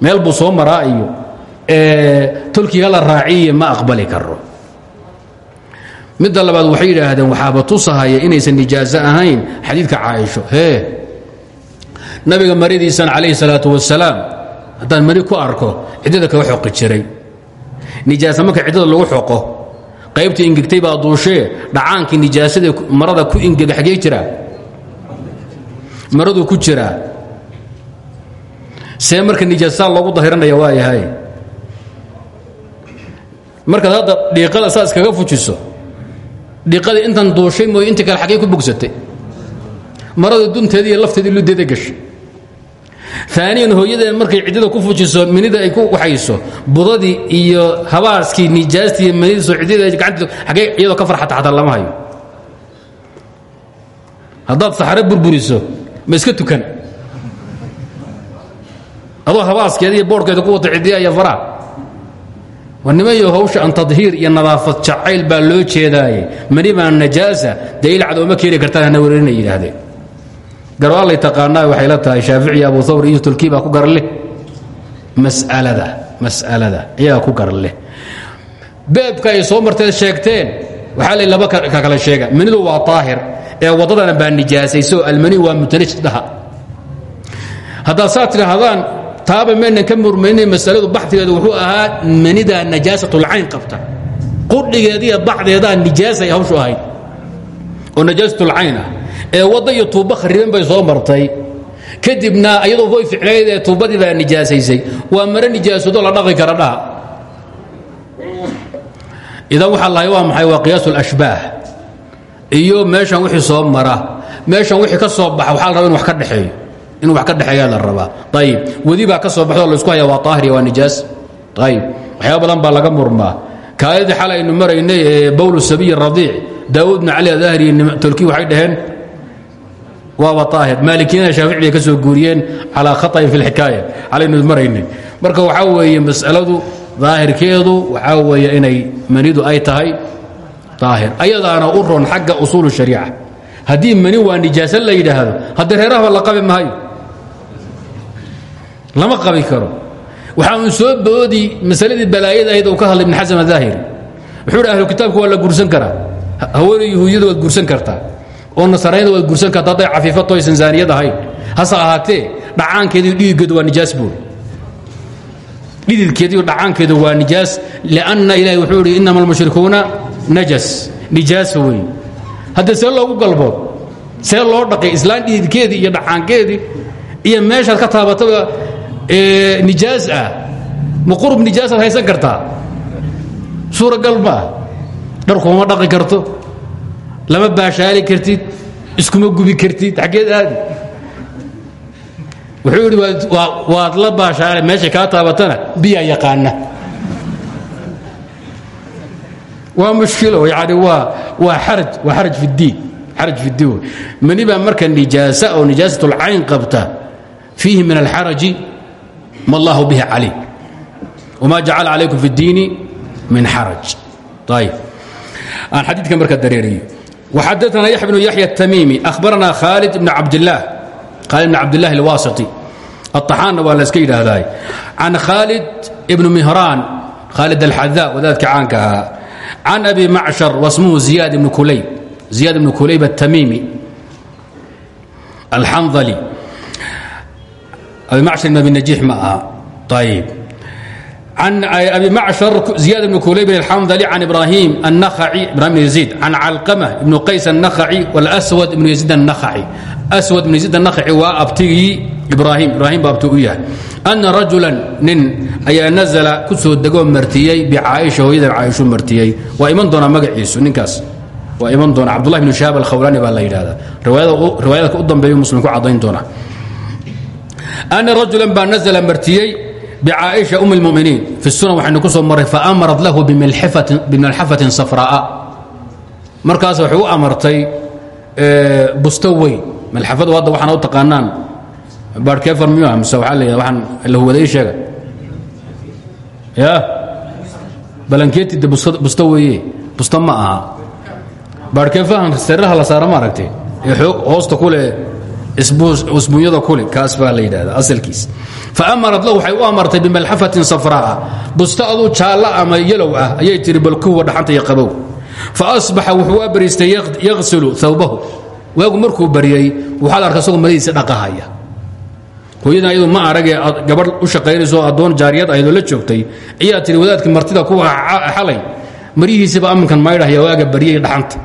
Meel buu soo maraa iyo tolkiga la raaciye ma aqbali karo midda labaad waxay yidhaahdeen waxaaba tusahaya inaysan nijaaso ahayn. Xadiidka caaisho hee nabiga maridiisan calayhi salaatu wasalaam haddaan mari ku arko ciddada kaga xoqi jiray. Nijaasa marka ciddada lagu xoqo qaybtii ingegtay baa duushee dhacaankii nijaasadii marada ku ingega xagee jiraa. Maraduu ku jiraa. See marka nijaasadaa loogu dahiranaya waayahay markaad hadda dhiiqada saa iskaga fujiso dhiiqadii intan duushay mooy intii kale xaggey ku bogsatay. Marada dunteedii iyo lafteedii ludeeda gashay aaniyan hooyadeen markay ciddada ku fujiso minida ay ku waxayso budadii iyo habaaskii nijaastii iyo manidiiso ciddada gacanteed xaggee iyadoo ka farxata xataa lama hayo. Haddaad saxare burburiso ma iska tukan. Adoo habaaskeeda iyo boorhkeeda ku wata ciddiya iyo faraha. War nimayo hawsha an tadhiir iyo nadaafad jacayl baa loo jeedaaye. Mani baa najaasa daliil cad ooma keeni kartaan hana garwaalay taqaanaa waxay la tahay shaafici abu hawr iyo tulkii baa ku garan leh. Masalada mas'alada iyagaa ku garan leh. Beebka ay soo marteed sheegteen waxaa la laba ka kala sheega. Manidu waa daahir ee waddadana baa nijaasayso almani waa mutanajid dhaha. Haddaad saa tidhaahdaan taaba maynan ka murmayna masaladu baxdigeedu wuxuu ahaa manidaa najaasatulcayn qabta. Qudhigeediiyo bacdeedaa nijaasay hawshu ahayd. Oo najaasatulcayn ah ee wadda iyo tuubba khariban bay soo martay. Kadibna ayadoo way ficnayd ee tuubbadii baa nijaasaysay waa mare nijaasado la dhaqi kara dhaha idan waxaa lahay waa maxay? Waa qiyaasu lashbaah iyo meeshan wixii soo mara. Meeshan wixii ka soo baxa waxaa la raba inu wax ka dhexeeyo inuu wax ka dhexeeyaa la rabaa. Ayib wedi baa ka soo baxdo o la isku haya waa aahir waa nijaas. Ayib waxyaaba badan baa laga murmaa. Kaayadii xal aynu maraynay ee bowl sabiy radiic daawud bn cali adahri tolki waxay dhaheen waaba aahir maalikiyana shaafici bay ka soo guuriyeen calaa khaطain fi اlxikaaya calaynu maraynay. Marka waxaa weeye mas'aladu daahirkeedu waxaa weeye inay manidu ay tahay aahir ayadaana u ron xagga usuul shariica. Haddii mani waa nijaaso la yidhaahdo haddii reerahaba la qabi maayo. Lama qabi karo. Waxaa un soo boodi masaladii balaayada ahayd uu ka hadlay ibn xasan adaahiri wuxuu hi ahlu kitaabka waa la guursan karaa. Haweeney yahuudiyada waad guursan kartaa oo nasaraanyada waad guursan kartaa hadday cafiifato aysan zaaniyad ahayn. Hase ahaatee dhacaankeediiyo dhiiggeedu waa nijaas buuri dhididkeediiyo dhacaankeedu waa nijaas lianna ilahi wuxuu idhi innama almushrikuuna najas. Nijaasa weeye hadda see loogu galbood see loo dhaqay islaan dhididkeedii iyo dhacaankeedii iyo meeshaad ka taabataba nijaas ah ma qurub nijaasaad haysan kartaa? Suuragal maah dharkuma dhaqi karto lama baashaali kartid iskuma gubi kartid aggeed aadi wuxuu yidhi waad la baashaale meeshay kaa taabatana biyaa yaqaana waa mushkilo yani waa waa xaraj waa xaraj fi diin xaraj fi diin. Wey mani marka nijaasa oo nijaasatlcayn qabta fiihi min alxaraji ma allahu bihi calayh wma jacala calaykum fi اddiini min xaraj. Ayb aan xadiidka marka dareeriyo وxadثna yaحya بن yaحyى التmيمي أhbarna khالد بن cabdالlah khالد بن cabdالlah الwاسطي الطaxaanna waa la iska yidhaahdaa can khالد بن مهrاn khالد الxadاء wadaadka caanka ahaa can أbi macشhر واسmhu زiyاad بن kulayb زiyaad بن kulayb التmيمي الxanظلي abi macشhر بن نجيح ma aha ayb عن أبي معشر زياد بن كليب الحنظلي عن إبراهيم النخعي إبراهيم بن يزيد عن علقمة بن قيس النخعي والأسود بن يزيد النخعي أسود بن يزيد النخعي وأبتغي إبراهيم إبراهيم بابتغيه أن رجلا نن أي نزل كسو دقون مرتيي بعائشة وإذا عائشة مرتيي وإيمان دون مقعيس ننكاس وإيمان دون عبد الله بن شهاب الخولاني بالله هذا رواية رواية قدام بيوم مسلم عضين دونه أن رجلا نزل مرتيي bcaaisha um اlmuminiin fi sunan waxaynu ku soo maray famarad lahu bimalxafatin safraa'a markaas waxay u amartay busto weyn malxafadu hadda waxaana u taqaanaan baarkeefar miyuha mise waxaa la yidhahda waxaan lahuwada ii sheega ya balankeeti de busto weeye busto ma aha baarkeefahan sariiraha la saara ma aragtay ee hoosta ku leh isbuunyada ku leh kaas baa la yidhahda asalkiis faamarat lahu waxay u amartay bimalxafatin safraa busta aduu jaallo ama yalow ah ayay tihi bal kuwa dhaxanta iyo qabow fa asbaxa wuxuu u bariistay yaqsilu awbahu waagu markuu baryey waxaad arka isagoo madihiisa dhaqahaya hooyadan iyadu ma aragee gabadh u shaqaynayso addoon jaariyad ahaydoo la joogtay ayaa tihi wadaadkii martida kuwa xalay maryihiisiba amminkan maydhahaya waaga baryay dhaxanta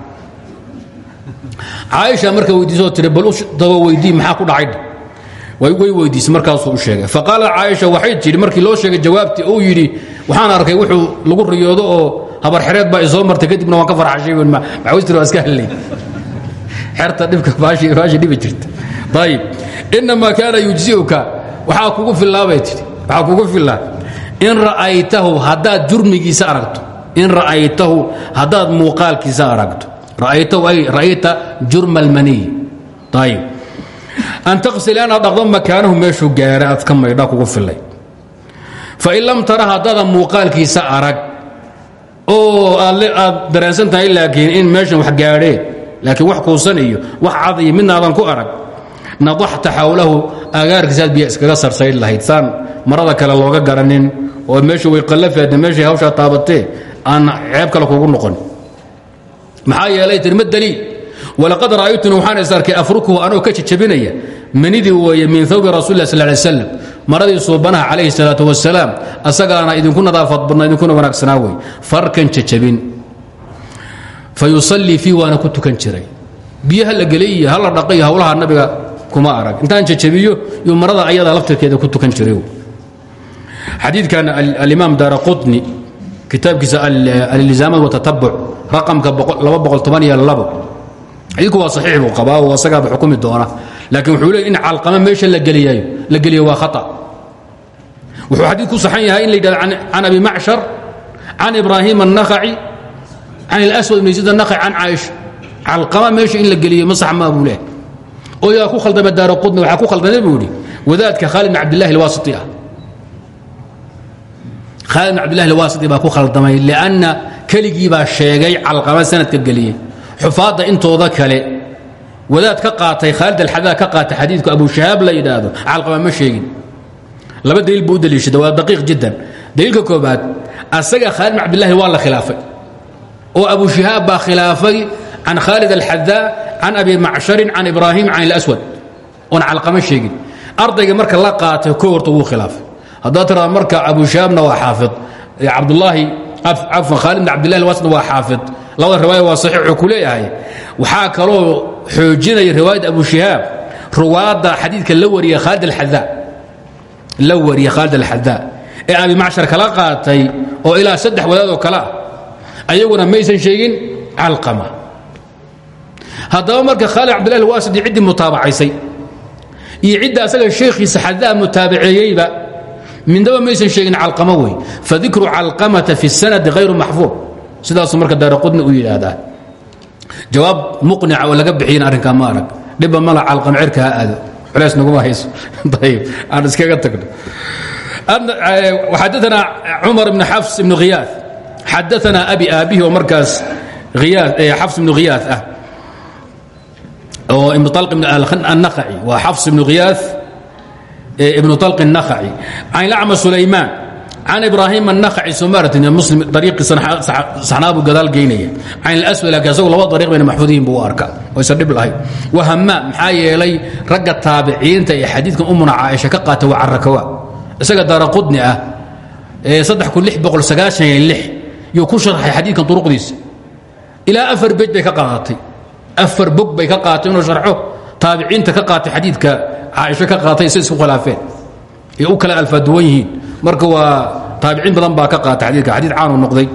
caaisha marka weydiisoo tiri way weydiisay markaasuu sheegay. Faqaala caaisha waxay tidhi markii loo sheegay jawaabtii uu yidhi waxaan arkay wuxuu lagu riyoodo oo habar xereed baa isoo martay kadibna waan ka farxashay maxawistiri waa iska hallay xerta dhibka baashi dhibi jirta. Ayib inamaa kaana yujzi'uka. Waxaa kugu fillaabay tidhi. Waxaa kugu fillaa. In ra'aytahu haddaad jurmigiisa aragto. In ra'aytahu haddaad muuqaalkiisa aragto. Ra'aytahu ay ra'ayta jurma almaniy ayib an taqsil inaad dhaqdo makaanahu meeshuu gaara aad ka maydha kugu fillay fain lam tara haddaadan muuqaalkiisa arag oo aad dareensan tahay laakiin in meeshan wax gaadheen laakiin wax kuusan iyo wax cad iyo midnaadan ku arag nadaxta xawlahu agaarkiisaad biya iskaga sarsayd lahayd saan marada kale looga garanin oo meeshu way qallafeedna meeshay hawshaa taabatee aan ceeb kale kugu noqon maxaa yeelay tir ma daliil walaqad ra'aytuni waxaan is arkay afrukuhu anoo ka jajabinaya manidii weeye min thawbi rasul lah sal lay slam maradii suubanaha calayhi salaatu wasalaam asagaana idinku nadaafad badna idinkuna wanaagsanaa wey farkan jajabin. Fa yusallii fii waana ku tukan jiray. Biyaha la gelay iyo hala dhaqay hawlaha nabiga kuma arag. Intaan jajabiyo iyo marada ayada laftirkeeda ku tukan jiray xadiidkan alimaam daara qutni kitaabkiisa alilzaamad watatabuc raqamka idinku waa saxiix buu qabaa oo asagaaba xukumi doona laakiin wuxuu leey in calqama meesha la geliyayo la geliyo waa khata. Wuxuu xadiid ku saxan yahay in la yidhahdo can abi macshar can ibraahiim annakhaci can ilaswad ibn yaziid annakhaci can caaisha. Calqama meesha in la geliyo ma sax maa buu oo yaa ku khaldama daara qudna waxaa ku khaldamay buu yidhi wadaadka khaalid bn cabdillahi alwaasiti ah. Khaalid bn cabdillahi alwaasiti baa ku khaldamay lianna keligii baa sheegay calqama sanadka geliyey xufaadda intooda kale. Wadaad ka qaatay khaalid alxadaa ka qaatay xadiidku abu shahaab la yidhaahdo. Calqama ma sheegin. Laba daliil buu u daliishada daqiiq jiddan. Daliilka koobaad asaga khaalid bn cabdillahi waa la khilaafay. Oo abu shahaab baa khilaafay can khaalid alxadaa can abi macsharin can ibraahim can ilaswad oon calqama sheegin. Ardayga marka la qaatay ko horta wuu khilaafay. Haddaad tiraada marka abu shahaabna waa xaafid. Cabdulaahi cafwan khaalid bn cabdillahi waa xaafid labada riwaaya waa saxiix wuxuu ku leeyahay waxaa kaloo xoojinaya riwaayad abu shihaab ruwaadda xadiidka la wariya khaalid alxadaa la wariya khaalid alxadaa ee abi macshar kala qaatay oo ilaa saddex wadaad oo kale ah ayaguna maysan sheegin calqama. Haddaba marka khaalid cabdillahi alwaasidi ciddii mutaabacaysay iyo cidda asaga sheekhiisa xadaa mutaabaceeyeyba mindaba maysan sheegin calqama wey fadikru calqamata fi sanadi hayru maxfuud sidaasuu marka daara qudni u yidhaahdaa jawaab muqnica oo laga bixiyin arrinkaa ma arag dhibba mala calqam cirka ha aado culays naguma hayso ayib aan iskaga tagno xadaana cumar ibn xafs ibn khiyaad xadaana abi aabihi oo markaas xafs ibnu khiyaad ah oo ibnu طalq النaخعي waa xafs ibnu khiyaad ibnu طalq النaخعي can lacma sulaymaan can ibraahim anakci somaratn muslim ariiqii saxnaabu gadaal geynaya can ilswalaki asagu laba dariiq bayna maxfuudihiin buu u arka oo isa dhib lahayd wahama maxaa yeelay ragga taabiciinta ee xadiidkan umuna caaisha ka qaata waa carakawa isaga daara qudni ah ee yuu ku sharxay xadiidkan uruqdiisa ilaa afar bej bay ka qaadatay afar bog bay ka qaatay inuu sharxo taabiciinta ka qaatay xadiidka caaisho ka qaatay isa isku khilaafeen ee u kala alfaaduwan yihiin marka waa taabiciin badan baa ka qaata xadiidka. Xadiid caanu noqday.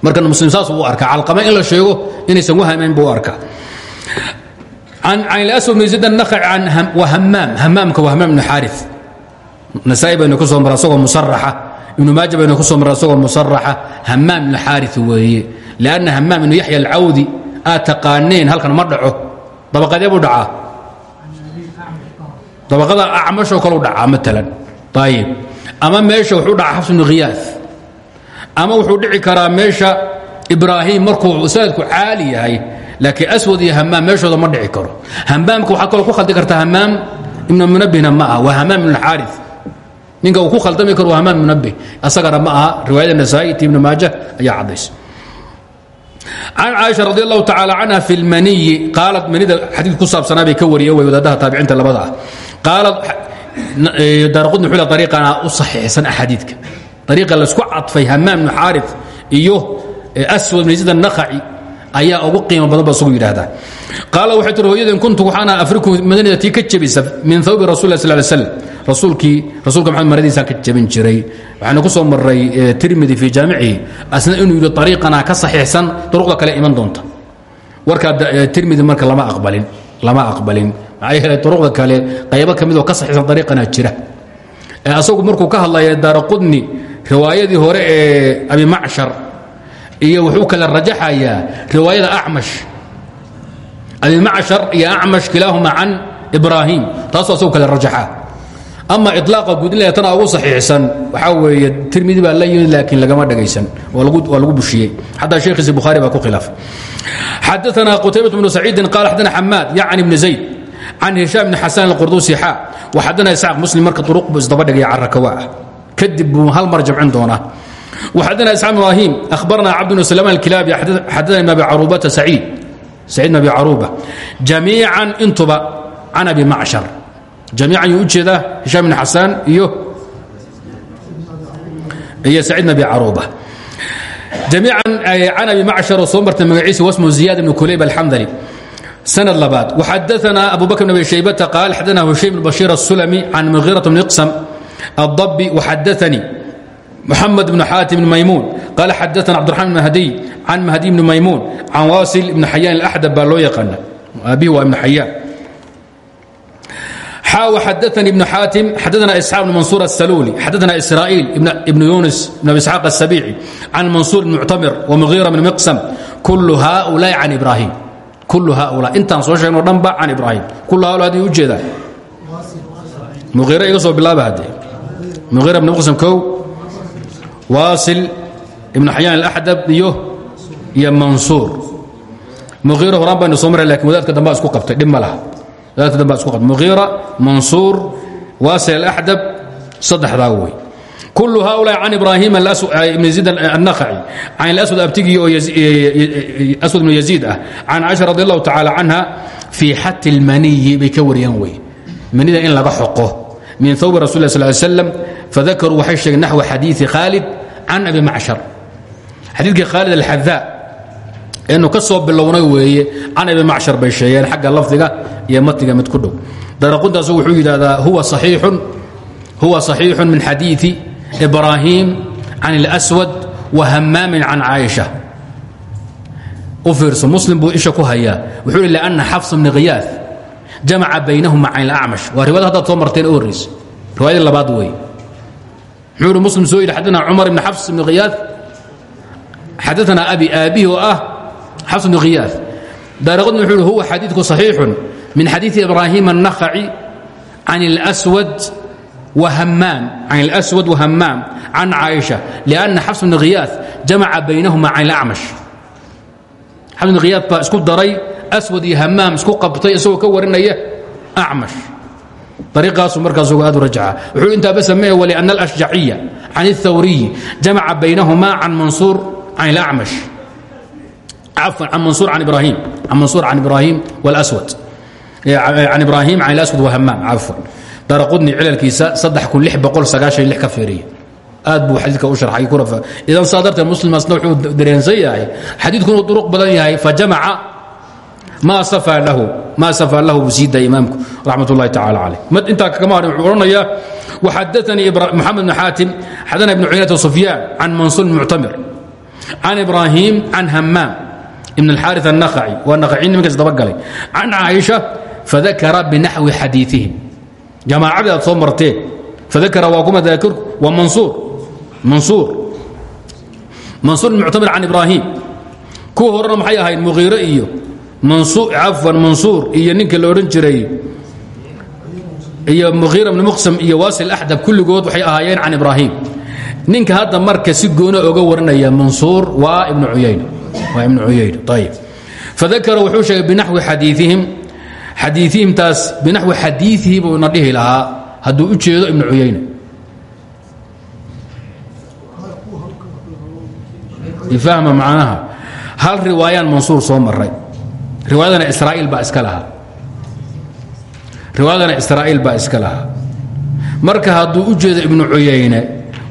Markana muslim saas u arka calqama in la sheego inaysan wahamayn buu u arka an aswad bn zayd annakhaci an wahamaam hamaamka waa hamaam ibnu xaarif. Nasaa'i baynu ku soo maray asagoo musaraxa ibnu maaja baynu ku soo maray asagoo musaraxa hamaam ibnu xaarif weeye. Lianna hamaam ibnu yaxya alcawdi aad taqaaneen halkan ma dhaco. Dabaqadee buu dhacaa? Dabaqada acmashoo kaleu dhacaa maalan ayib ama meesha wuxuu dhacaa xafs ibnu khiyaas ama wuxuu dhici karaa meesha ibraahim markuu sanadku caali yahay laakiin aswad iyo hamaam meeshooda ma dhici karo. Hamaamka waxaa kaloo ku khaldi karta hamaam ibnu munabihna ma aha waa hamaam ibn xaari ninka uu ku khaldami karo waa hamaam munabih asagana ma aha riwaayada nasaa'i ti ibnu ayaa caddays. Can caaisha radi allahu tacaala canha fi lmaniyi qaalad manida xadiid ku saabsanaa bay ka wariye way wadaadaha taabiciinta daaraqudni xula ariiqana u saxiixsan axaadiidka. Ariiqa laysku cadfay hamaam ibnu xaari iyo aswad ibn yaziid annakhaci ayaa ugu qiimo badan ba isugu yidhaahdaa. Qaala waxay tii hooyadeen kuntu waxaana afriku madanida tii ka jebisa min thawbi rasul lah sal ly slam rasuulkii rasuulka maxamed maradiisaan ka jebin jiray. Waxaana ku soo maray tirmidi fii jaamicihi asna inuu yidhi ariiqana ka saxiixsan duruqda kale iman doonta. Warkaa tirmidi marka lama aqbalin lama aqbalin maxaa yeelay kale qaybo ka midoo ka saxiixsan ariiqana jira. Asagu markuu ka hadlaya daara qudni riwaayadii hore ee abi macshar iyo wuxuu kala rajaxayaa riwaayada acmash abimacshar iyo acmash kilaahuma can ibraahim taasuu asagu kala rajaxaa ama ilaaqa guudinlaya ugu saxiixsan waxaa weeye tirmidi baa la yimid laakiin lagama dhagaysan. Waa lagu bushiyey. Xataa sheekhiisi bukhaari baa ku khilaafay xadaana qutaybat bnu saciidin qaal xadana xamaad yacni bni zayd can hishaam bni xasan alqurdusi xaa waxadana isxaaq muslim marka duruq buu isdaba dhigaya carrakawa ah kadib buu hal mar jamcin doonaa وxadna isxaaq ibrahim ahbarna cabd bn slman اlkilaabi xadana ibn abi carubata saciid saciid bn abi caruba jamiican intuba can abi macshar jamiican yuu u jeedaa hishaam bn xasaan iyo iyo saciid bn abi caruba jamiican can abi macshar oo soo martay magaciisa wasmu ziyad bn kulayb alxandali sanad labaad xadaana abu bakr abi shaybata qaal xadana hushaym bn bashiir asulami can muhiira bn iqsam addabi waxadaanii muxamed bn xaatim bn maymuun qaala xadaana cabdiraxman bn hadiy can mahdiy bni maymuun can waasil ibni xayaan alaxdab baa loo yaqaana aabihi waa ibn xayaan xadaani ibn xaatim xadaana isxaaq bn mansuur asaluuli xadaana israa'iil ibn yunis bn abi isxaaq asabiici can mansuur bn muctamir wa muhiira bn miqsam kul haaulaa'i can ibraahim kul haula. Intaan soo sheegno dhanba can ibraahim. Kul haula haday u jeedaa muhiira iga soo bilaaba hadde muhiira ibn qsam kow waasil ibnu xayaan alaxdab iyo iyo mansuur. Muhiira horaan baynu soo maray laakiin wadaadka dambaa isku qabtay. Dhib ma laha. Wadaadka dambaa isku qabtay. Muhiira mansuur waasil alaxdab saddexdaa wey kul haulaa can ibrahim an aswad abtigii oo aswad bnu yaziid ah can caisha radi allahu tacaala canha fii xati lmaniyi bay ka wariyaan wey manida in laga xoqo min awbi rasul sl l slam fadakaruu waxay sheegeen naxw xadiii khaalid can abi macshar xadiikii khaalid alxadaa eenu ka soo bilownay weeye can abi macshar bay sheegeen xagga lafdiga iyo matniga mid ku dhow daraquntaas wuxuu yidhaahdaa huwa aiixun min xadiii ibraahim can اlأswad وhamaamin can caaisha u fiirso muslim buu isha ku hayaa wuxuu hi لأna xafs bni khiyaad jamaca baynahuma can اlأcmash waa riwayad haddaad soo marteen u horraysa riwaayadii labaad weeye muxuu muslim soo yidhi xadana cumar ibn xafs ibn khiyaad xadaana abi aabihi oo ah xafs ibn khiyaad daaraqudni wuxuu yhi huwa xadiidku صaxiixun min xadiiثi ibraahim النakhaci can اlأswad وhamaam can اlأswad وhamaam can caaisha لأna xafs ibn khiyaad jamaca baynahuma can اlأcmash xafs ibn khiyaad baa isku daray aswad iyo hamaam isku qabtay isagoo ka warinaya acmash ariiqaasu markaas aad u rajca wuxuu intaa bas mee wlأn الأشjaciya can الثawriyi jamaca baynahuma can mansuur can اlأcmash cafwan can mansuur can ibrahim can mansuur can ibrahim wاlأswad can ibrahim can اlأswad وhamaam cafwan daraqudni cilalkiisa ka fiiriya. Aad buu xadiidka u kurafa idan saa darteed muslimaasna wuxuu dareensan xadiidku inuu duruq badan yahay fajamaca ma safaa lahu ma safaa lahu buu sii daaya imaamku raxmat mad intaa kama harin wuxuu odhanayaa waxadaanii moxamed bn xaatim xadana ibnu cuyaynata sufyaan can mansuur muctamir can ibraahim can hamaam ibn alxaari annakhaci waa nakhaci nimankaas dabagalay. Can caaisha fadakara binaxwi xadiiihim jamaacadii aad soo marteen. Fadakara waa kuma daakirku waa mansuur. Mansuur. Mansuur muctamir can ibraahim. Kuwa horena maxay ahayd muqiire iyo cafwan mansuur iyo ninka la odhan jiray. Iyo muhiira bni muqsam iyo waasil axdab kulligood waxay ahaayeen can ibraahim. Ninka hadda marka si goona oga warinaya mansuur waa ibnu uyayn waa ibnu cuyayna ayib fadakara wuxuu sheegay binaxwi xadiiihim xadiiihimtaas binaxwi xadiiihi buu na dhihi lahaa hadduu u jeedo ibnu cuyayne ifahma macnaha. Hal riwaayaan mansuur soo maray riwaayadana israa'iil baa iska lahaa. Riwaayadana israa'iil baa marka hadduu u jeedo ibnu cuyayne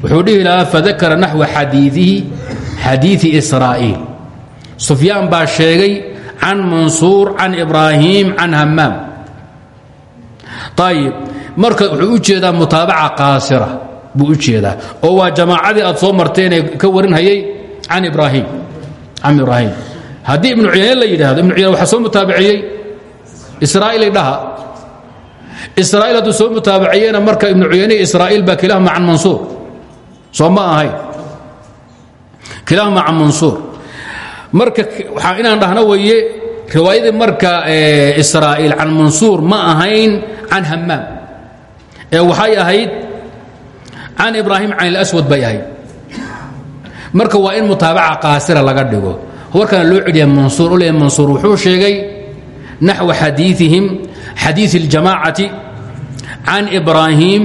wuxuu dhihi lahaa fadakara naxwa xadiiihi xadiii israa'iil. Sufyaan baa sheegay can mansuur can ibraahim can hamaam ayib marka wuxuu u jeedaa mutaabaca qaasira buu u jeedaa oo waa jamaacadii aad soo marteenee ka warinhayay can ibraahim can ibraahim haddii ibnu cuyayne la yidhaahdo ibnu cuyayne waxaa soo mutaabiciyey israa'iilay dhaha israa'iil hadduu soo mutaabiciyeyna marka ibnu cuyayne israa'iil baa kilahuma can mansuur soo ma ahayn kilahuma can mansuur marka waxaa inaan dhahno weeye riwaayadii marka israa'iil can mansuur ma ahayn can hamaam ee waxay ahayd can ibraahim can ilaswad bay ahayd marka waa in mutaabaca qaasira laga dhigo warkana loo celiya mansuur u leeya mansuur wuxuu sheegay naxwa xadiiثihim xadiiث اljamaacati can ibraahim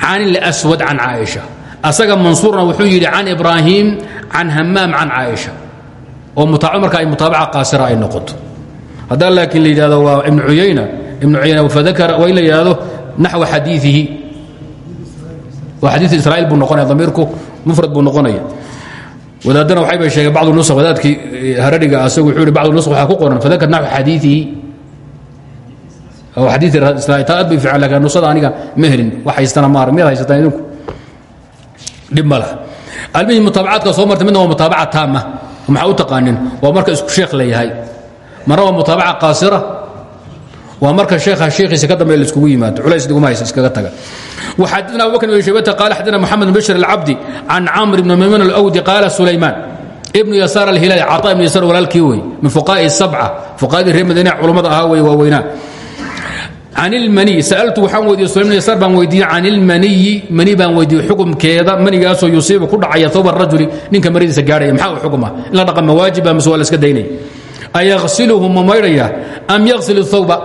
can اlأswad can caaئiشha asaga mansuurna wuxuu yidhi can ibraahim can hamaam can caaئiشha oo marka ay mutaabaca qaasira ay noqoto. Haddaa laakiin la yidhahdo waa ibnu uyayna ibnu uyayna fadakara waa in la yidhahdo naxwa xadiiihi waa xadiii israa'iil buu noqonaya damiirku mufrad buu noqonaya. Wadaadana waxay bay sheegeen bacdu nusq wadaadkii eh, harariga asagu wuxuu yihi bacdu nusq waxaa ku qoran fadakar naxwa xadiiihi oo xadiiii israa'iil taa aad bay fiican laakiin nusada aniga ma helin wax haystana maar miyaad haysataan idinku. Dhib ma laha. Almihim mutaabacaadka soo martay midna waa mutaabaca taama maxaa u taqaanin waa marka isku sheekh leeyahay marna waa mutaabaca qaasira waa marka sheekha sheekhiisa ka dambeeya laiskugu yimaado culays dhiguma haysa iskaga taga وxadثna abu bkr بن شhaybة qال xadثna محamed بن bشhr الcabdi can camr بn maymun الأwdi qaala sulayman ibnu yasaar alhilaali caطا ibn yasaar walaalkii wey min fuqaءi الsabca fuqahadii reer madiina culummada ahaa wey waaweynaa can ilmaniy sa'altu waxaan weydiiye sulaymn yasaar baan weydiiyey can ilmaniyi mani baan weydiiyey xukumkeeda manigaasoo yusiibu ku dhacaya tawba rajuli ninka maridiisa gaarhaya maxaa u xukuma? In la dhaqama waajiba ah, mise waa la iska daynaya ayaqsiluhu ma maydhaya am yaqsil thawba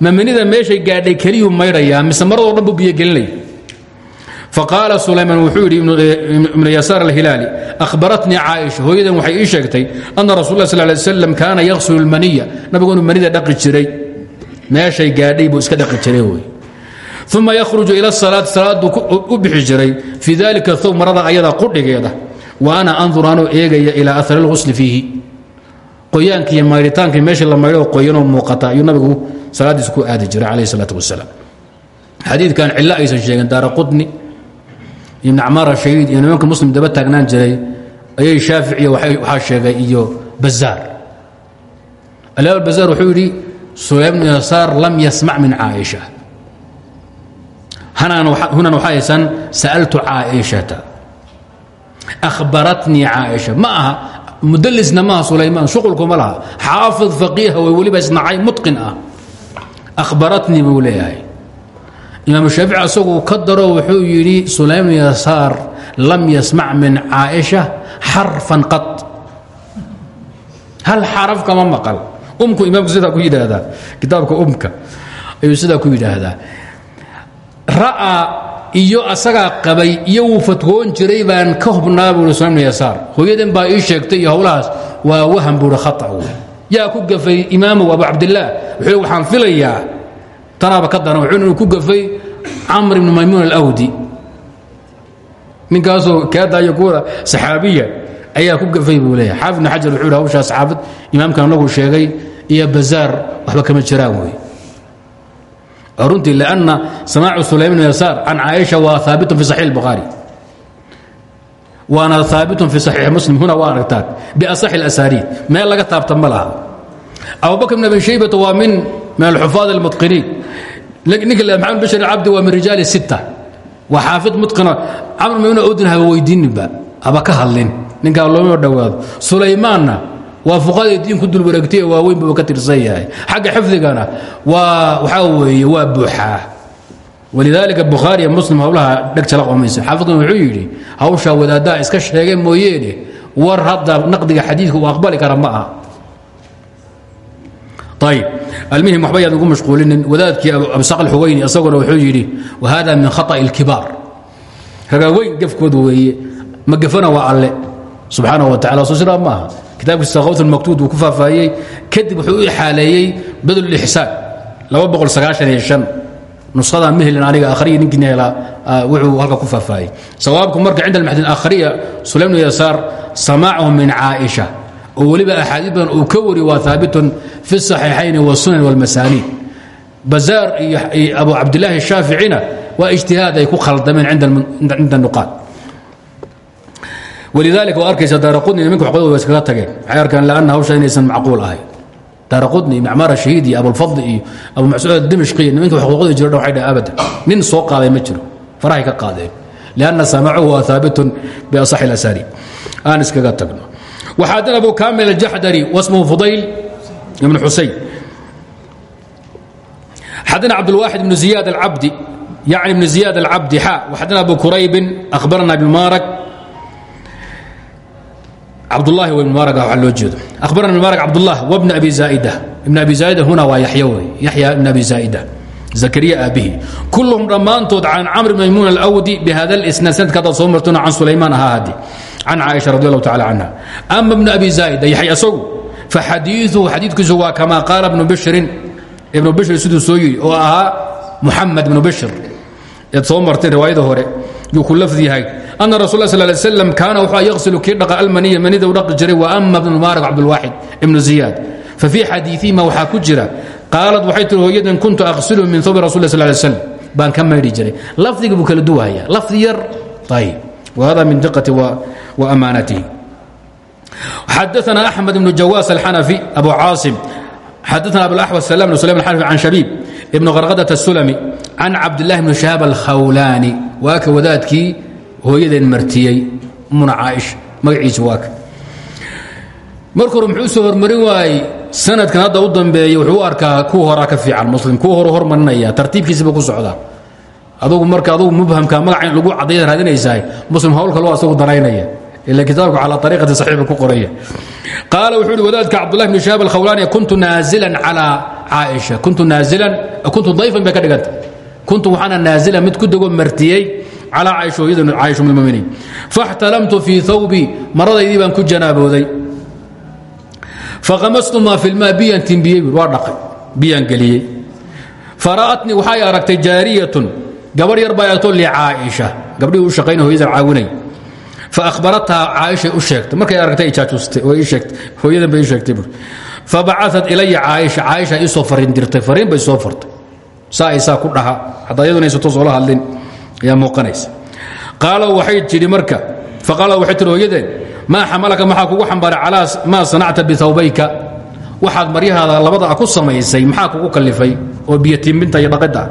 ma manida meeshay gaadhay keliyuu maydhaya mise maradoo dhan buu biyogelinaya faqaala sulayman wuxuu yidhi ibnu yasaar alhilaali ahbaratnii caaisha hooyadan waxay ii sheegtay anna rasul lah sal lay slam kaana yaqsilu lmaniya nabigu inuu manida dhaqi jiray meeshay gaadhay buu iska dhaqi jiray wey. Uma yakhruju ila salaati salaaduu u bixi jiray. Fii dalika thawb marada ayada qudhigeeda. Wa ana andur anuu eegaya ilaa ahari اlghusli fiihi. Qoyaanki iyo maydhitaankii meeshii la maydho qoyanoo muuqata ayuu nabigu salaadiis ku aadi jiray calayh salaat wasalaam xadiidkan cillo aysan sheegin daara qudni ibn camaara shahiid iyo nimanka muslim daba taagnaan jiray ayay shaaficiya waxaa sheegay iyo bazaar. Alimaam bazaar wuxuu yidhi sulaym bnu yasaar lam yasmac min caaisha. Hunan waxaa haysan sa'altu caaishata. Akhbaratnii caaisha. Ma aha mudalisna maaha sulaymaan shuqulkuma laha. Xaafid faqiiha way weliba isnacay mutqin ah. Ahbaratnii buu leeyahay. Imaam shaafici asaguu ka daro wuxuu yidhi sulaym bnu yasaar lam yasmac min caaisha xarfan qad hal xaraf kama maqal umku imaamku sidaa ku yidhaahdaa? Kitaabka umka. Ayuu sidaa ku yidhaahdaa. Ra'aa iyo asagaa qabay iyo wuu jiray baan ka hubnaa buui sulaym bnu yasaar. Hooyadan baa ii sheegtay iyo howlahaas waa wahan buuhi khata wey yaa ku gafay imaamow abu cabdillaah wuxuu waxaan filayaa. Tanaaba ka daran wuxuu inuu ku gafay camr ibnu maymuun alawdi. Ninkaasoo kaadaayo kuwa saxaabiya ayaa ku gafay buu leeyahay. Xaafid xajar wuxuu yidhi hawshaa imaamkan anagu sheegay iyo bazaar waxba kama jiraan wey runtii lanna samaacu sulaym bnu yasaar can caaisha waa haabitun fi saxiix الbukhaari waana haabitun fi saxiix muslim huna waa aragtaan biasaxi اlasaniid meel laga taabta ma laha abubakr bn abi shaybata waa min min alxufaad اlmutqiniin ninka maxamed bashir alcabdi waa min rijaali sita waa xaafid mutqina camr mayuna odin haba weydiininba haba ka hadlin ninkaa looma dhowaado sulaymaanna waa fuqaadii diinku dul wareegtay ee waaweyn buu ka tirsan yahay. Xagga xifdigana waa waxaa weeye waa buuxaa walidaalika bukhaari iyo muslim howlaha dheg jala qomaysa xaafidkan wuxuu yidhi hawshaa wadaaddaha iska sheegay mooyeene war hadda naqdiga xadiidka uu aqbali kara ma aha. Ayb almihim waxba yaad ugu mashquulinin. Wadaadkii abusaq alxuweyni isaguna wuxuu yidhi wahada min khata'i اlkibaar ragaaweyn gefkooda weeye ma waa alle subaana wataala soo sidaa maaha. Kitaabkiisa khawt almaktuud uu ku faahfaahiyey kadib wuxuu u ixaaleeyey badl ixsaan nusada mahelin aniga akhriya ninkiina helaa ah, wuxuu halka ku faahfaahiyey sawaabku marka cinda almaxdi alakhriya sulaymnu yasaar samaacahu min caaisha oo weliba axaadiid ka wariyo waa haabitun fi saxiixayni wasunan walmasaaniid bazaar iyo abu cabdilaahi shaaficina waa ijtihaad ay ku khaldameen cinda nuqaad wlidaalia waa arkaysa daaraqudni nimanka waxqodooda wa iskaga tageen waxay arkaan laanna hawsha inaysan macquul ahayn daaraqudni iyo macmaar ashahiid iyo abulfadli iyo abu mascuud dimashqi iyo nimanka waxqododa jira waxay dhahen abadan nin soo qaaday ma jiro farahay ka qaadeen lianna samacuhu waa haabitun biasaxi ilasaariib aan iskaga tagno waxaadan abu kaamil aljaxdari wasmuhu fudayl ibnu xusayn xadana cabdulwaaxid ibnu ziyaad alcabdi yani ibnu ziyaad alcabdi xa waxadana abu kurayb akhbarana ibnu maarak cabdulahi bn mubaarag waa loo jeedo. Abarana mubaarag cabdullah wbna abi zaaida ibn abi zaaida huna waa yay wey yaxya ibn abi zaaida zakariya aabihi. Kulluhum dhammaantood can camr maymuun alawdi bihada lsnaad sanadka haddaad soo martona can sulaymaan ahaa haddi can caaisha radi allahu tacala canha ama bnu abi zaaida yaxya isagu faxadiiuhu xadiidkiisu waa kama qaala bnu bishrin ibnu bishir siduu soo yiri oo ahaa muxamed ibnu bishir eed soo marteen riwaayada hore. Yuu ku lafdi yahay ana rasul sl l slam kaana wuxua yaqsilu kii dhaqa almaniya manidau dhaqi jiray wa ama bnu mubaarak cabdulwaaxid ibnu ziyaad fa fii xadiiihima waxaa ku jira qaalad waxay tiri hooyadan kuntu aqsilu min hawbi rasul sl l slam baan ka maydhi jiray lafdiga buu kala duwahaya lafdi yar ayb whada min diqati wa amaanatihi xadaana axmed ibnu jawaas alxanafi abu caasim xadaana abuaxwas salam ibn sulaim alxanafi can shabiib ibnu qarqadat asulami can cabdillahi bni shahaab alkhawlaani waa ka wadaadkii hooyadeen martiyey muna caaisha magaciisa waa ka. Marka hore muxuu soo hormarin waayey sanadkan hadda u dambeeya wuxuu u arkaa kuwa horaa ka fiican muslim kuwa horu hormarinaya tartiibkiisiba ku socdaa. Adugu marka adugu mubhamka magaca in lagu cadayad raadinaysaa muslim hawl kaloo asagu daraynaya ila kitaabku calaa ariiqati saxiixa ku qoraya. Qaala wuxuu ihi wadaadka cabdullahi bn shahaab alkhawlaani kuntu naazilan calaa caaisha kuntu naazilan kuntu dayfan bay ka dhiganta kuntu waxaana naazilan mid ku dego martiyey faxtalamtu fii thawbi maradaydii baan ku janaabooday. Faqamastu maa fi lmaa biyaan timbiyey waa dhaqay biyaan geliyey. Fara'atnii waxay aragtay jaariyatun gabarh yar baa eegto licaaisha gabdhihii u shaqayna hoyadan caawinay. Faahbarathaa caaishay u sheegtay. Markay aragtay ijaajuustay oo hooyadan bay ii sheegtay bur. Fabacaat ilaya caaisha. Caaisha ii soo fariin dirtay fariin bay soo fartay. Saa ay saa ku dhaha. Haddaa iyaduna aysa toos oola hadlin ayaa muuqanaysa. Qaala waxay tidhi marka faqaala waxay tihi hooyadeen maa xamalaka? Maxaa kugu xambaaray calaa maa sanacta bihawbayka waxaad maryahaada labada ku samaysay maxaa kugu kallifay? Oo biyo timbinta iyo dhaqidda.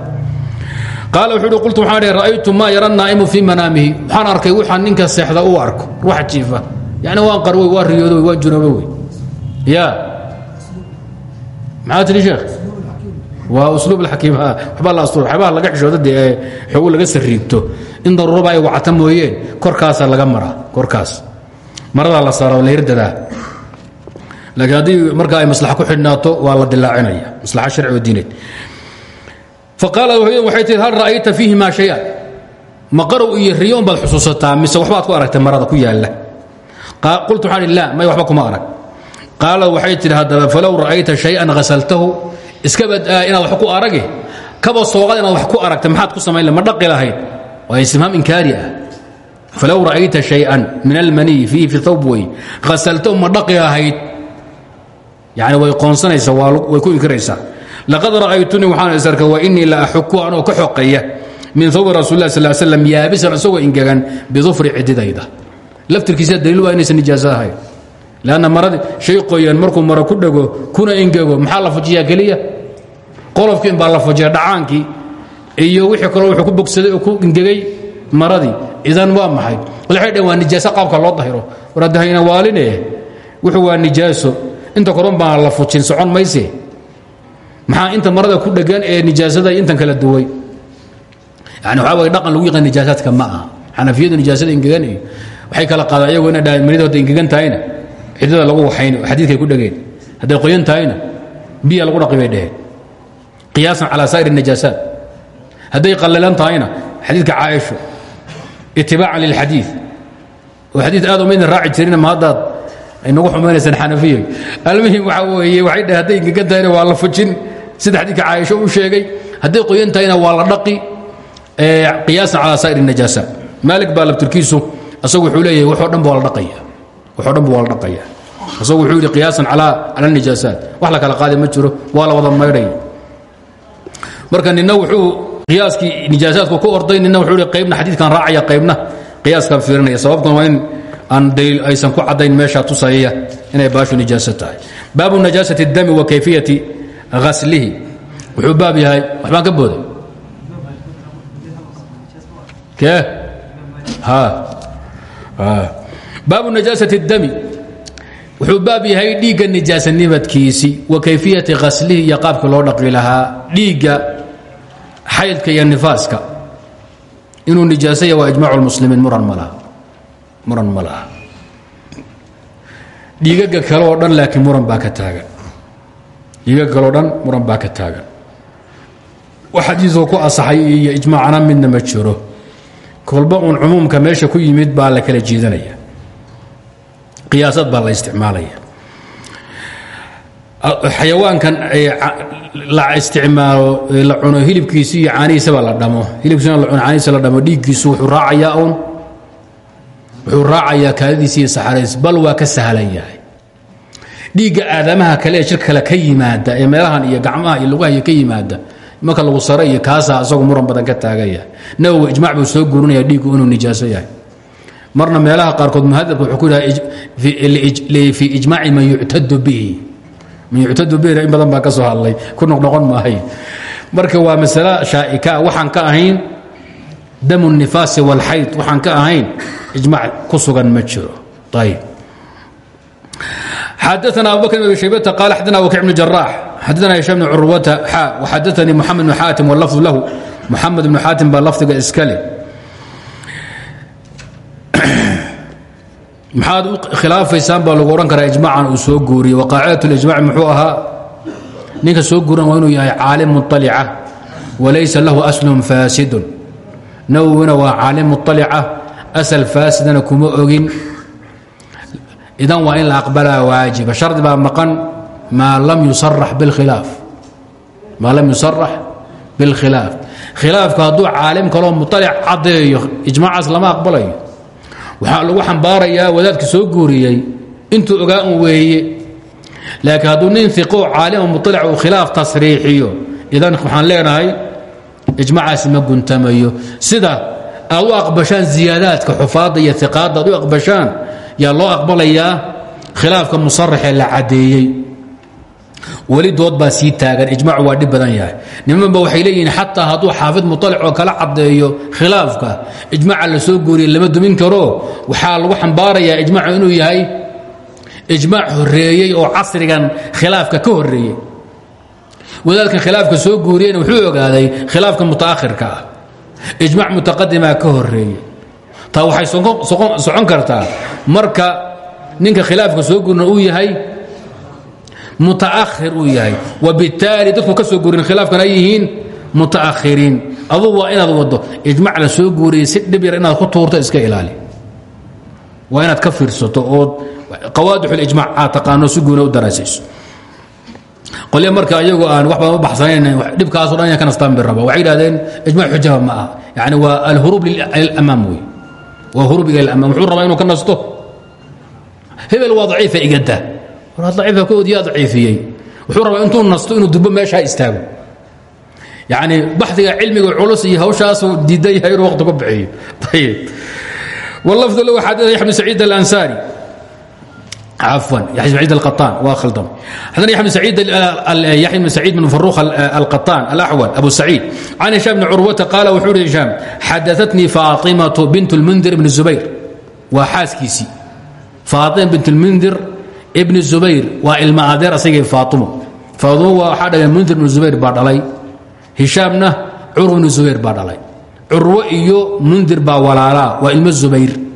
Qaal wuxuu uhi qultu waxaan dhi ra'aytu maa yara naa'imu fii manaamihi? Waxaan arkay waxaan ninka seexda u arko ruuxa jiifa. Yacni waan qarwey waa riyoodo wey waa junoobo wey ya maxaa tidhi sheekh waa usluub alxakiim ha waxbaa la astur waxbaa laga xishooda dee ee xoogu laga sariibto in daruuraba ay wacata mooyeen. Korkaasaa laga maraa korkaas. Maradaa la saara la hirdadaa laakiin ay maslaxa ku xidhnaato waa la dilaacinaya maslaxa sharci oo diineed. Faqaala waxay tihi hal ra'ayta fiihima shay-an? Maqarow iyo riyoon baad xusuusataa mise waxbaad ku aragtay marada ku yaalla? Qultu waxaan ihi waxba kuma arag. Qaala waxay tidhi haddaba falow ra'ayta shay-an iska badaa inaad wax ku aragi. Kaba sooqad inaad wax ku aragtay maxaad ku samayn ma dhaqi lahayd. Waa istifhaam inkaari ah. Falow ra'ayta shay-an min almaniyi fiihi fi thawb wey ghasaltahu ma dhaqi lahayd. Yani way qoonsanaysaa way ku inkiraysaa. Laqad ra'aytunii waxaan is arkay wainii la axuku anoo ka xoqaya min hawbi rasul lah sal slam yaabisan isagoo ingegan bidufri cididayda laftirkiisa daliil waa inaysan nijaaso ahayn lanna maradi shay qoyan markuu maro ku dhego kuna ingego maxaa la fujiyaa keliya qolofkii inbaa la fujiya dhacaankii iyo wixii kaloo wuxuu ku bogsaday oo ku ingegay maradii idan waa maxay waxay dhaheen waa nijaaso qaabka loo dahiro war haddahayna waaline wuxuu waa nijaaso inta koron baa la fujin socon mayse maxaa inta marada ku dhegan ee nijaasada intan kala duway yani waxaa way dhaqan lagu yaqaan nijaasaadka ma aha xanafiyadu nijaasada ingegan iyo waxay kala qaadaan ayagu inay dhahaan manida hadday ingegan tahayna xidada lagu waxayn xadiidkay ku dhegeen hadday qoyan tahayna biya lagu dhaqi bay dheheen qiyaasan calaa saa'ir الnajaasaat hadday qallalan tahayna xadiidka caaisho itibaacan lilxadiid oo xadiid aad umaydna raaci jirin ma haddaad ay nagu xumaynaysaan xanafiya almuhim waxa weeye waxay dheh hadday engegan tahayna waa la fujin sida xadiidka caaisho uu sheegay hadday qoyan tahayna waa la dhaqi qiyaasan calaa saa'ir الnajaasaat maalik baa labturkiisu asagu wuxuu leeyahay waxoo dhan ba waa la dhaqaya waxo dhan bu waa la dhaqaya isagu wuxuu yidhi qiyaasan cala nijaasaat. Wax la kala qaadi ma jiro waa la wada maydhay. Marka nina wuxuu qiyaaskii nijaasaadku ku orday nina wuxuu yidhi qaybna xadiidkan raacaya qaybna. Qiyaaskan fiirinaya sababkan waa in aan daliil aysan ku caddayn meeshaa tusayaya inay baashu nijaaso tahay. Baabu najaasati اdami wa kayfiyati haslihi wuxuu baab yahay waxbaan ka booday. E baabu najaasati اdami wuxuu baab yahay dhiigga nijaasanimadkiisii wa kayfiyati haslihi iyo qaabkii loo dhaqi lahaa dhiigga xaydka iyo nifaaska. Inuu nijaasaya waa ijmac اlmuslimiin muran ma laha. Dhiigaga kale oo dhan laakiin muran baa ka taagan. Dhiigaga kale oo dhan muran baa ka taagan. Wax xadiisoo ku asaxay iyo ijmaacna midna ma jiro. Kolba uun cumuumka meesha ku yimid baa la kala jiidanaya qiyaasad baa la isticmaalaya. Xayawaankan la isticmaalo la cuno hilibkiisi iyo caanihiisaba la dhamo. Hilibkiisuna la cuno caanihiisa la dhamo dhiiggiisu wuxuu raacayaa un wuxuu raacayaa kaadadiisa iyo bal waa ka sahlan yahay. Dhiigga aadamaha kale ee jirka kale ka yimaada ee meelahan iyo gacmaha iyo lugaha ka yimaada marka lagu saro iyo kaasaa muran badan ka taagaya. Nawowi ijmac buu soo guurinaya dhiiggu inuu nijaaso yahay marna meelaha qaarkood muhadabka wuxuu ku yidhaha fii ijmaaci man yuctadu bihi man yuctadu bihina in badan baa ka soo hadlay ku noqnoqon maahay marka waa masale shaa'ika waxaan ka ahayn damu الnifaasi wاlxayd waxaan ka ahayn ijmac ku sugan ma jiro ayb xadaثna abu bakr bn shaybata qaal xadana wakic bn jaraax xadana hishaam bn curwata xa waxadaanii moxamed bn xaatim wlafdu lahu moxamed bn xaatim baa lafdiga iskale maxaad u khilaafaysaan baa lagu odhan karaa ijmacan uu soo guuriyey waqaacidat اlijmac muxuu ahaa ninka soo guuran waa inuu yahay caalim muطalica walaysa lahu aslun faasidun nawowina waa caalim muطalica asal faasidana kuma ogin idan waa in la aqbalaa waajiba shardi baa maqan maa lam yusarax biاlkhilaaf maa lam yusarax biاlkhilaaf khilaafka hadduu caalim kaloo muطalic caddeeyo ijmaacaas lama aqbalayo waxaa lagu xambaarayaa wadaadka soo guuriyey intuu ogaa un weeye. Laakiin hadduu nin iqoo caalima muطalic uu khilaaf tasriixiyo idan waxaan leenahay ijmacaasi ma guntamayo. Sida aad u aqbashaan ziyaadaadka xufaadda iyo iqaadda aad u aqbashaan? Yaa loo aqbalayaa khilaafka musaraxee la caddeeyey weli dood baa sii taagan ijmacu waa dhib badan yahay. Nimanba waxay leeyihiin xataa hadduu xaafid muطalic oo kala caddeeyo khilaafka ijmaca la soo guuriye lama dumin karo. Waxaa lagu xambaarayaa ijmacu inuu yahay ijmaac horeeyey oo casrigan khilaafka ka horeeyey wadaadkan khilaafka soo guuriyeyna wuxuu ogaaday khilaafka mutaakhirka ah. Ijmac mutaqadimaa ka horeeyey taa waxay socon kartaa. Marka ninka khilaafka soo guurina uu yahay mutaakhir uu yahay. Wabittaali dadku ka soo guurin khilaafkan ay yihiin mutaakhiriin. Adugu waa inaad wado ijmac la soo guuriyey si dhib yar inaad ku tuurto iska ilaali. Waa inaad ka fiirsato ood qawaadixulijmac aad taqaano si guuna u daraasayso. Qolya marka ayagu aan wax badan u baxsanayn dhibkaaso dhan ka nastaan bi raba waxay yidhahdeen ijmac xujaba ma aha. Yani waa alhuruub lilamaam wey waa huruub ila lamaam wuxuu rabaa inuu ka nasto. Hebel waa daciifa igada war daciifa ka odiyaa daciifiyey wuxuu rabaa intuu nasto inuu dubo meeshaa istaago yani baxdiga cilmiga culus iyo hawshaasuu diidan yahay inuu waqti ku bixiyo ayib واللفظ له حدثنا يحيى بن سعيد الأنساري عفوا يحيى بن سعيد القطان واخلطم حدثنا يحيى بن سعيد يحيى بن سعيد بن فروخ القطان الأحول أبو سعيد عن هشام بن عروة قال وحور هشام حدثتني فاطمة بنت المنذر بن الزبير وحاسكيسي فاطمة ibn zubayr waa ilma adeer asagii faatimo. Faatimo waxaa dhalay munir ibn zubayr baa dhalay. Hishaamna curwa ibn zubayr baa dhalay. Curwo iyo mundir baa walaalaa waa ilmo zubayr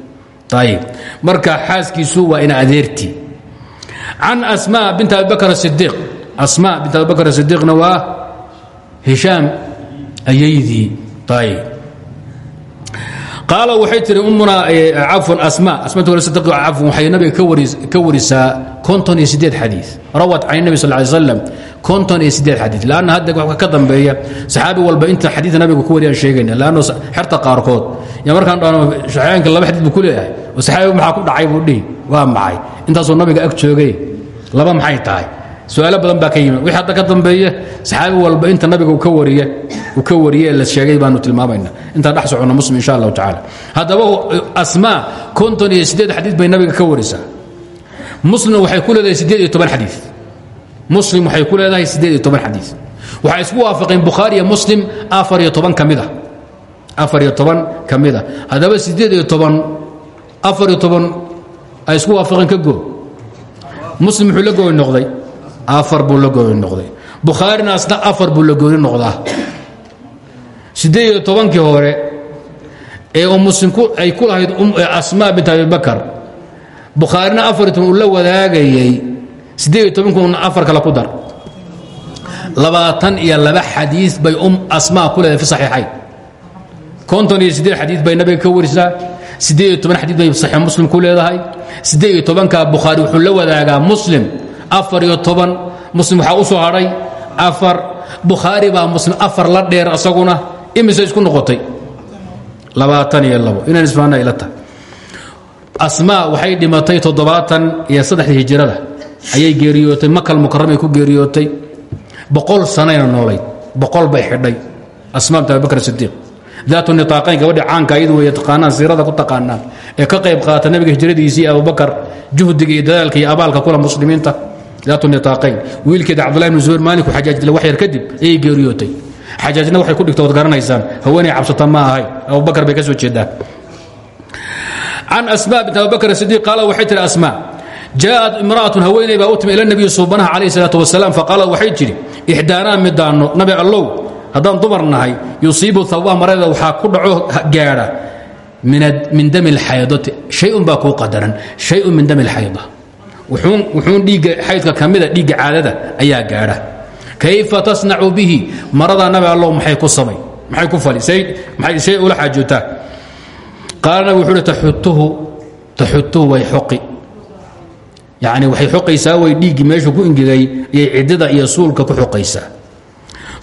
ayb marka xaaskiisu waa ina adeertii can asma bint abibakr asidiiq asma bint abibakr asidiiqna waa hishaam ayaydii ayb qaala waxay tihi ummuna cafwan asma. Asmat cafwan waxay nabiga ka warisaa konton iyo sideed xadiid rawat can nabi sal ly slam konton iyo sideed xadiid lanna hadda wax ka dambeeya saxaabi walba inta xadiida nabiga ku wariyaan sheegayna lanno xerta qaarkood. Ya markaan dhahno saxaabiyanka laba xadiid buu ku leeyahay. Oo saxaabi maxaa ku dhacay buu dhihi waa maxay? Intaasoo nabiga ag joogay. Laba maxay tahay su'aalo badan baa ka yimid. Wixii hadda ka dambeeya saxaabi walba inta nabiga uu ka wariye wariye la sheegay baanu tilmaamayna. Intaan dhex soconno muslim insha allahu tacaala. Haddaba asmaa konton iyo siddeed xadiid bay nabiga ka warisaa muslim waxay ku leedahay siddeed iyo toban xadiid muslim waxay ku leedahay siddeed iyo toban xadiid waxay isku waafaqeen bukhaari iyo muslim afar iyo toban ka mid a afar iyo toban ka mid a haddaba siddeed iyo toban afar iyo toban ay isku waafaqeen ka goo muslim muxuu la gooy noqday afar buu la gooni noqday. Bukhaarina asna afar buu la gooni noqdaa. Siddeed iyo tobankii hore ee uu muslim ay ku lahayd asmaa bint abibakar bukhaarina afar iyo toban uu la wadaagayey siddeed iyo tobankuuna afar kale ku dar. Labaatan iyo laba xadiid bay asmaa ku leedahay fi saxiixayn. Konton iyo siddeed xadiid bay nabiga ka warisaa siddeed iyo toban xadiid bay saxiix muslim ku leedahay siddeed iyo tobanka bukhaari wuxuu la wadaagaa muslim afar iyo toban muslim waxaa u soo hadhay afar bukhaari baa muslim. Afar la dheer asaguna imise isku noqotay? Labaatan iyo labo. Inaan isfaana ila tahay waxay dhimatay toddobaatan iyo saddexdii hijirada. Ayay geeriyootay makal mukaramay ku geeriyootay. Boqol sanayna noolayd. Boqol bay xidhay. Asmaa bint abibakr sidiiq daatu niaaqayn gabadhi caanka iyadu way taqaanaan siirada ku taqaanaan. Ee ka qayb qaata nabiga hijradiisii abubakar juhdiga iyo dadaalka iyo abaalka daatu niaaqayn wiilkeeda cabdullahi bn zubayr maalinku xajaaj dila wax yar kadib ayay geeriyootay xajaajna waxay ku dhigta waad garanaysaan haweenay cabsata ma ahay abubakar bay ka soo jeedaan can asma bint abubakr sidiiq qaala waxay tihi asma jaaءat imra'atun haweeney baa u timi ila nabiyi suubanaha calayh salaatu wasalaam faqaalad waxay tidhi ixdaanaa midaanno nabi allow haddaan dumar nahay yusiibu hawbaha marada waxaa ku dhaco gaadha min dami اlxaydati shayun baa kuu qadaran shayun min dami اlxayda wuxuun dhiigga xaydka ka mida caadada ayaa gaadha. Kayfa tasnacu bihi? Maradaa nabi allow maxay ku samay? Maxay ku fali? Say ula xaajootaa qaala wuxuu uhi taxutuhu way xoqi yacni waxay xoqaysaa way dhiiggii meeshu ku ingegay iyay ciddada iyo suulka ku xoqaysaa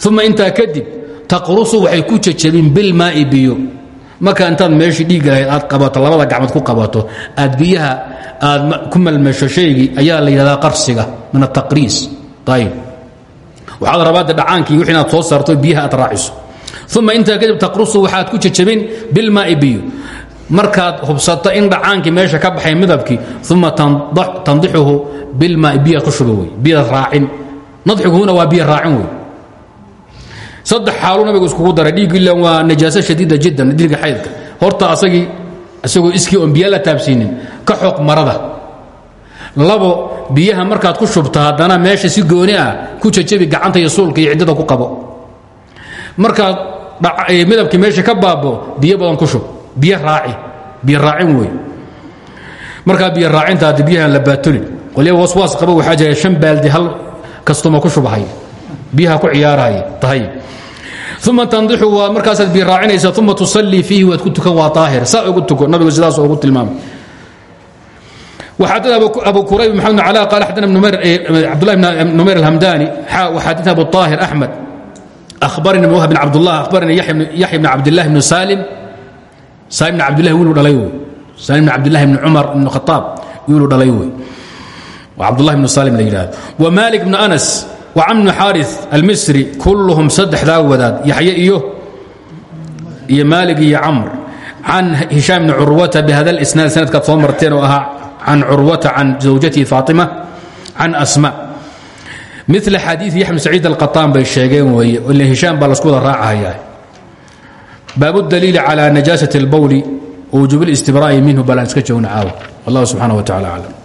uma intaa kadib taqrusu waxay ku jajabin bilmaa'i biyo. Marka intaad meeshii dhiigga aad qabato labada gacmood ku qabato aad biyaha aad ku malmasho shaygii ayaa la yidhahdaa qarsiga min ataqriis ayib waxaad rabaade dhacaankii wix inaad soo saarto biyaha aad raaciso. Uma intaa kadib taqrusu waxaad ku jajabin bilmaa'i biyo. Markaad hubsato in dhacaankii meesha ka baxay midabkii uma tandixuhu bilmaai biyaad ku shuba wey biyaad raacin. Nadxiguhuna waa biyo raacin wey saddex xaaluu nabigu iskugu daray dhiig ilan waa najaaso shadiida jiddan dhiigga xaydka. Horta asagii isagoo iskii oon la taabsiinin ka xoq marada. Labo biyaha markaad ku shubto haddana meesha si gooni ah ku jajabi gacanta iyo iyo ciddada ku qabo. Markaad midabkii meesha ka baabo biyo badan ku shub. Biyo raaci biyo raacin wey markaa biyo raacinta haddi biyahan la baatolin qolya waswaas qaba waxaa jira shan baaldi hal kastuma ku shubahay. Biyaha ku ciyaarahaya tahay uma tandixu waa markaasaad biyo raacinaysa uma tusallii fiihi waad ku tukan waa daahir saa ugu tuko nabigu sidaas ugu tilmaamay وxadث أbu كرayb محمد بن علاء قال xadثna عبدالله بن نمير الهمداني وxadثna أبو طاهر أحمد أخبرني موهب بن عبد الله أخبرني يحيى بن عبد الله بن سالم saalim bn cabdillahi wiiluu dhalay wey saalim bn cabdillahi bni cumar ibn khaaab wiiluu dhalay wey waa cabdullahi bnu salim la yidhahdo wa malik bnu wacam bnu xari almisri kulluhum saddexdaa wadaad yaxye iyo iyo maalig iyo camr. Can hishaam bni curwata bihada isnaad sanadkaad soo marteen oo ahaa can curwata can zawjatihi faatima can asma. Mil xadiii yaxmed saciid alqataan bay sheegeen weeye ile hishaam baa lasku wada raacahayaa baabudaliili cala najaasati اlbowli wa wujuubi listibraa'i minhu balaan iska joogna caawa. Wallah subxaana wa tacala aclam